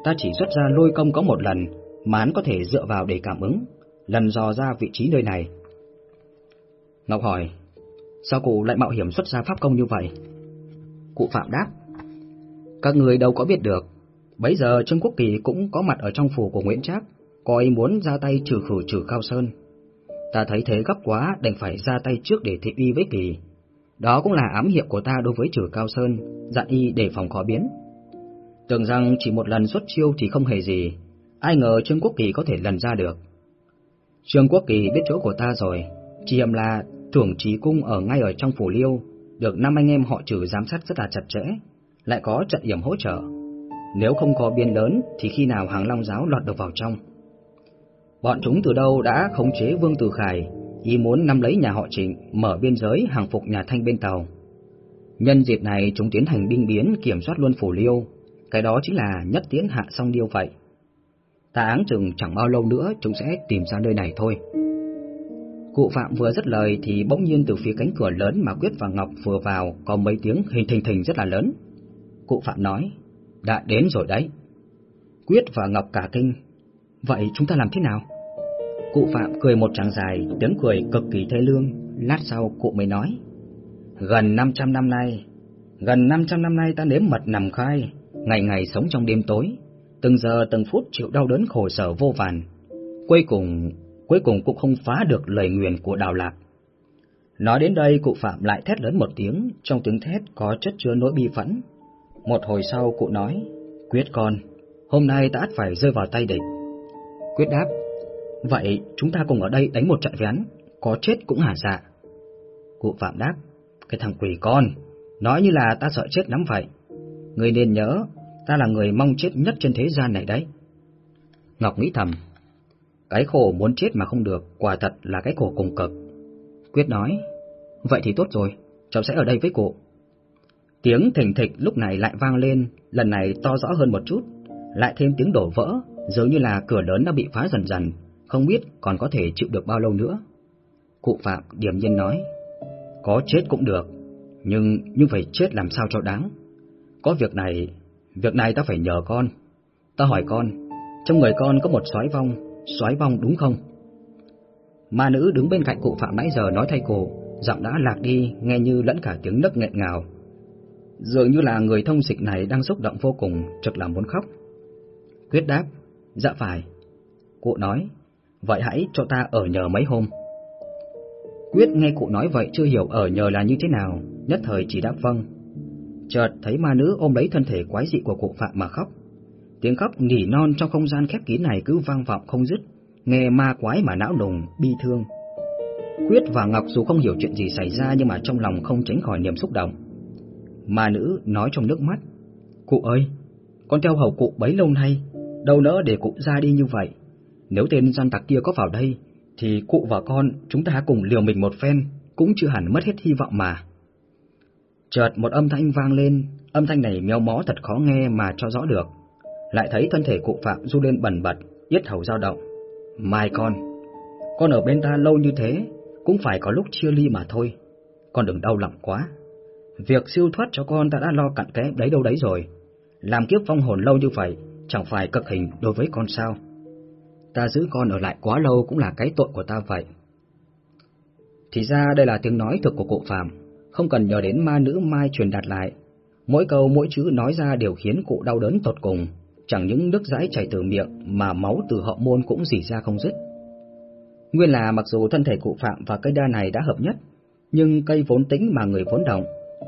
Ta chỉ xuất ra lôi công có một lần, mà hắn có thể dựa vào để cảm ứng, lần dò ra vị trí nơi này. Ngọc hỏi, sao cụ lại mạo hiểm xuất ra pháp công như vậy? Cụ Phạm đáp, các người đâu có biết được, bấy giờ Trương Quốc Kỳ cũng có mặt ở trong phủ của Nguyễn Trác, coi muốn ra tay trừ khử trừ Cao Sơn. Ta thấy thế gấp quá, đành phải ra tay trước để thị uy với Kỳ. Đó cũng là ám hiệu của ta đối với trừ Cao Sơn, dặn y để phòng khó biến. Tưởng rằng chỉ một lần xuất chiêu thì không hề gì, ai ngờ Trương Quốc Kỳ có thể lần ra được. Trương Quốc Kỳ biết chỗ của ta rồi, chỉ hiểm là thưởng trí cung ở ngay ở trong phủ liêu, được năm anh em họ trừ giám sát rất là chặt chẽ, lại có trận hiểm hỗ trợ. Nếu không có biên lớn thì khi nào hàng long giáo lọt được vào trong. Bọn chúng từ đâu đã khống chế Vương Từ Khải, ý muốn nắm lấy nhà họ Trịnh, mở biên giới hàng phục nhà Thanh bên tàu. Nhân dịp này chúng tiến hành binh biến kiểm soát luôn phủ liêu, cái đó chính là nhất tiến hạ song điêu vậy. Ta áng chừng chẳng bao lâu nữa chúng sẽ tìm ra nơi này thôi. Cụ Phạm vừa dứt lời thì bỗng nhiên từ phía cánh cửa lớn mà Quyết và Ngọc vừa vào có mấy tiếng hình thình thình rất là lớn. Cụ Phạm nói, đã đến rồi đấy. Quyết và Ngọc cả kinh, vậy chúng ta làm thế nào? Cụ Phạm cười một tràng dài, tiếng cười cực kỳ thê lương, lát sau cụ mới nói, gần 500 năm nay, gần 500 năm nay ta nếm mật nằm khai, ngày ngày sống trong đêm tối, từng giờ từng phút chịu đau đớn khổ sở vô vàn. Cuối cùng, cuối cùng cũng không phá được lời nguyền của Đào Lạc. Nói đến đây cụ Phạm lại thét lớn một tiếng, trong tiếng thét có chất chứa nỗi bi phẫn. Một hồi sau cụ nói, Quyết con, hôm nay ta ắt phải rơi vào tay địch. Quyết đáp, vậy chúng ta cùng ở đây đánh một trận với hắn, có chết cũng hả dạ. Cụ Phạm đáp, cái thằng quỷ con, nói như là ta sợ chết lắm vậy. Người nên nhớ, ta là người mong chết nhất trên thế gian này đấy. Ngọc nghĩ thầm, cái khổ muốn chết mà không được, quả thật là cái khổ cùng cực. Quyết nói, vậy thì tốt rồi, cháu sẽ ở đây với cụ. Tiếng thình thịch lúc này lại vang lên, lần này to rõ hơn một chút, lại thêm tiếng đổ vỡ, dường như là cửa lớn đã bị phá dần dần, không biết còn có thể chịu được bao lâu nữa. Cụ Phạm điểm nhiên nói, có chết cũng được, nhưng nhưng phải chết làm sao cho đáng. Có việc này, việc này ta phải nhờ con. Ta hỏi con, trong người con có một soái vong, soái vong đúng không? Ma nữ đứng bên cạnh cụ Phạm nãy giờ nói thay cổ, giọng đã lạc đi, nghe như lẫn cả tiếng nấc nghẹn ngào. Dường như là người thông dịch này đang xúc động vô cùng, chợt làm muốn khóc. Quyết đáp, dạ phải. Cụ nói, vậy hãy cho ta ở nhờ mấy hôm. Quyết nghe cụ nói vậy chưa hiểu ở nhờ là như thế nào, nhất thời chỉ đáp vâng. Chợt thấy ma nữ ôm lấy thân thể quái dị của cụ Phạm mà khóc. Tiếng khóc nỉ non trong không gian khép kín này cứ vang vọng không dứt, nghe ma quái mà não nùng, bi thương. Quyết và Ngọc dù không hiểu chuyện gì xảy ra nhưng mà trong lòng không tránh khỏi niềm xúc động. Ma nữ nói trong nước mắt, Cụ ơi, con theo hầu cụ bấy lâu nay, đâu nỡ để cụ ra đi như vậy. Nếu tên gian tặc kia có vào đây, thì cụ và con chúng ta cùng liều mình một phen, cũng chưa hẳn mất hết hy vọng mà. Chợt một âm thanh vang lên, âm thanh này méo mó thật khó nghe mà cho rõ được. Lại thấy thân thể cụ Phạm du lên bẩn bật, yết hầu dao động. Mai con, con ở bên ta lâu như thế, cũng phải có lúc chia ly mà thôi. Con đừng đau lòng quá. Việc siêu thoát cho con ta đã lo cặn kẽ đấy đâu đấy rồi. Làm kiếp vong hồn lâu như vậy, chẳng phải cực hình đối với con sao. Ta giữ con ở lại quá lâu cũng là cái tội của ta vậy. Thì ra đây là tiếng nói thực của cụ Phạm, không cần nhờ đến ma nữ Mai truyền đạt lại. Mỗi câu mỗi chữ nói ra đều khiến cụ đau đớn tột cùng, chẳng những nước dãi chảy từ miệng mà máu từ hậu môn cũng dỉ ra không dứt. Nguyên là mặc dù thân thể cụ Phạm và cây đa này đã hợp nhất, nhưng cây vốn tính mà người vốn động,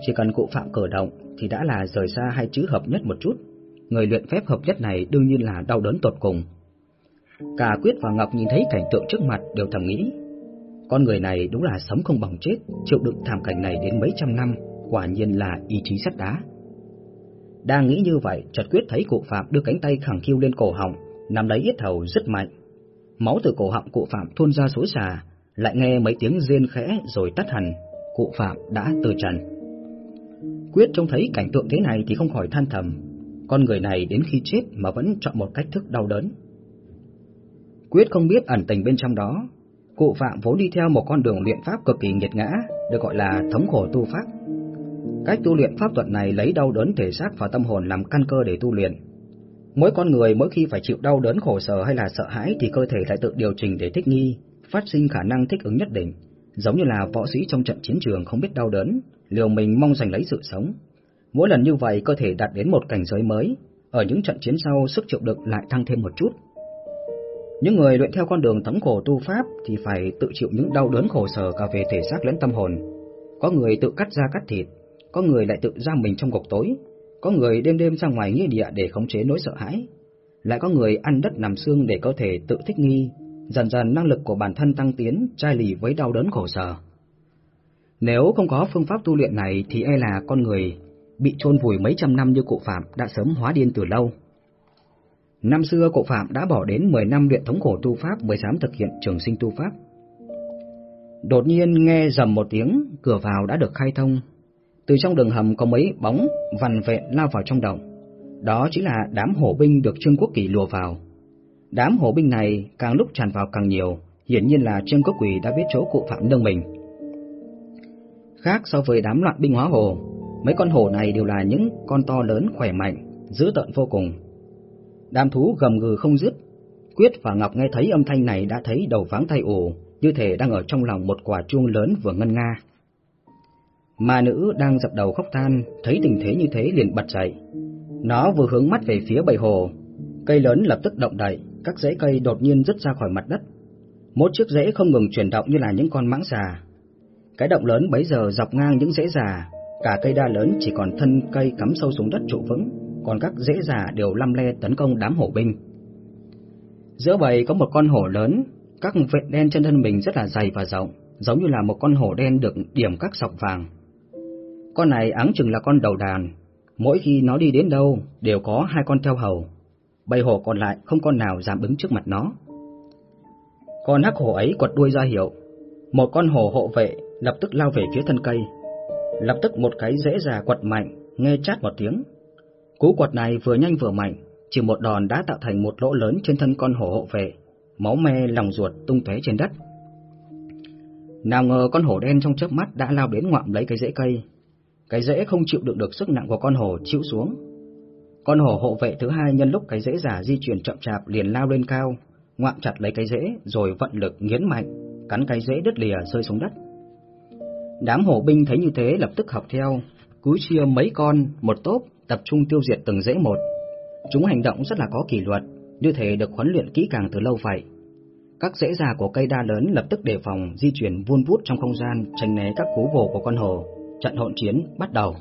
chỉ cần cụ Phạm cử động thì đã là rời xa hai chữ hợp nhất một chút. Người luyện phép hợp nhất này đương nhiên là đau đớn tột cùng. Cả Quyết và Ngọc nhìn thấy cảnh tượng trước mặt đều thầm nghĩ, con người này đúng là sống không bằng chết, chịu đựng thảm cảnh này đến mấy trăm năm, quả nhiên là ý chí sắt đá. Đang nghĩ như vậy, chợt Quyết thấy cụ Phạm đưa cánh tay khẳng khiu lên cổ họng, nắm lấy yết hầu rất mạnh. Máu từ cổ họng cụ Phạm tuôn ra xối xả, lại nghe mấy tiếng rên khẽ rồi tắt hẳn, cụ Phạm đã từ trần. Quyết trông thấy cảnh tượng thế này thì không khỏi than thầm, con người này đến khi chết mà vẫn chọn một cách thức đau đớn. Quyết không biết ẩn tình bên trong đó, cụ Phạm vốn đi theo một con đường luyện pháp cực kỳ nghiệt ngã, được gọi là thống khổ tu pháp. Cách tu luyện pháp thuật này lấy đau đớn thể xác và tâm hồn làm căn cơ để tu luyện. Mỗi con người mỗi khi phải chịu đau đớn khổ sở hay là sợ hãi thì cơ thể lại tự điều chỉnh để thích nghi, phát sinh khả năng thích ứng nhất định, giống như là võ sĩ trong trận chiến trường không biết đau đớn, liều mình mong giành lấy sự sống. Mỗi lần như vậy cơ thể đạt đến một cảnh giới mới, ở những trận chiến sau sức chịu đựng lại tăng thêm một chút. Những người luyện theo con đường thống khổ tu pháp thì phải tự chịu những đau đớn khổ sở cả về thể xác lẫn tâm hồn. Có người tự cắt da cắt thịt, có người lại tự giam mình trong gục tối, có người đêm đêm ra ngoài nghĩa địa để khống chế nỗi sợ hãi, lại có người ăn đất nằm xương để có thể tự thích nghi, dần dần năng lực của bản thân tăng tiến, trai lì với đau đớn khổ sở. Nếu không có phương pháp tu luyện này thì e là con người bị chôn vùi mấy trăm năm như cụ Phạm đã sớm hóa điên từ lâu. Năm xưa cụ Phạm đã bỏ đến 10 năm luyện thống khổ tu pháp mới dám thực hiện trường sinh tu pháp. Đột nhiên nghe rầm một tiếng, cửa vào đã được khai thông. Từ trong đường hầm có mấy bóng vằn vẹn lao vào trong động. Đó chính là đám hổ binh được Trương Quốc Kỳ lùa vào. Đám hổ binh này càng lúc tràn vào càng nhiều, hiển nhiên là Trương Quốc quỷ đã biết chỗ cụ Phạm nâng mình. Khác so với đám loạn binh hóa hồ, mấy con hổ này đều là những con to lớn khỏe mạnh, dữ tợn vô cùng Đám thú gầm gừ không dứt. Quyết và Ngọc nghe thấy âm thanh này đã thấy đầu váng tay ủ, như thể đang ở trong lòng một quả chuông lớn vừa ngân nga. Ma nữ đang dập đầu khóc than, thấy tình thế như thế liền bật dậy. Nó vừa hướng mắt về phía bầy hồ, cây lớn lập tức động đậy, các rễ cây đột nhiên rứt ra khỏi mặt đất. Một chiếc rễ không ngừng chuyển động như là những con mãng xà. Cái động lớn bấy giờ dọc ngang những rễ già, cả cây đa lớn chỉ còn thân cây cắm sâu xuống đất trụ vững còn các dễ giả đều lăm le tấn công đám hổ binh. Giữa bầy có một con hổ lớn, các vệt đen trên thân mình rất là dày và rộng, giống như là một con hổ đen được điểm các sọc vàng. Con này áng chừng là con đầu đàn, mỗi khi nó đi đến đâu đều có hai con theo hầu, bầy hổ còn lại không con nào dám đứng trước mặt nó. Con hắc hổ ấy quật đuôi ra hiệu, một con hổ hộ vệ lập tức lao về phía thân cây. Lập tức một cái dễ già quật mạnh, nghe chát một tiếng, Cú quật này vừa nhanh vừa mạnh, chỉ một đòn đã tạo thành một lỗ lớn trên thân con hổ hộ vệ, máu me lòng ruột tung tóe trên đất. Nào ngờ con hổ đen trong chớp mắt đã lao đến ngoạm lấy cái rễ cây. Cái rễ không chịu đựng được sức nặng của con hổ chịu xuống. Con hổ hộ vệ thứ hai nhân lúc cái rễ giả di chuyển chậm chạp liền lao lên cao, ngoạm chặt lấy cái rễ rồi vận lực nghiến mạnh, cắn cái rễ đứt lìa rơi xuống đất. Đám hổ binh thấy như thế lập tức học theo, cúi chia mấy con, một tốp tập trung tiêu diệt từng rễ một. Chúng hành động rất là có kỷ luật, như thể được huấn luyện kỹ càng từ lâu vậy. Các rễ già của cây đa lớn lập tức đề phòng di chuyển vun vút trong không gian, tránh né các cú vồ của con hồ. Trận hỗn chiến bắt đầu.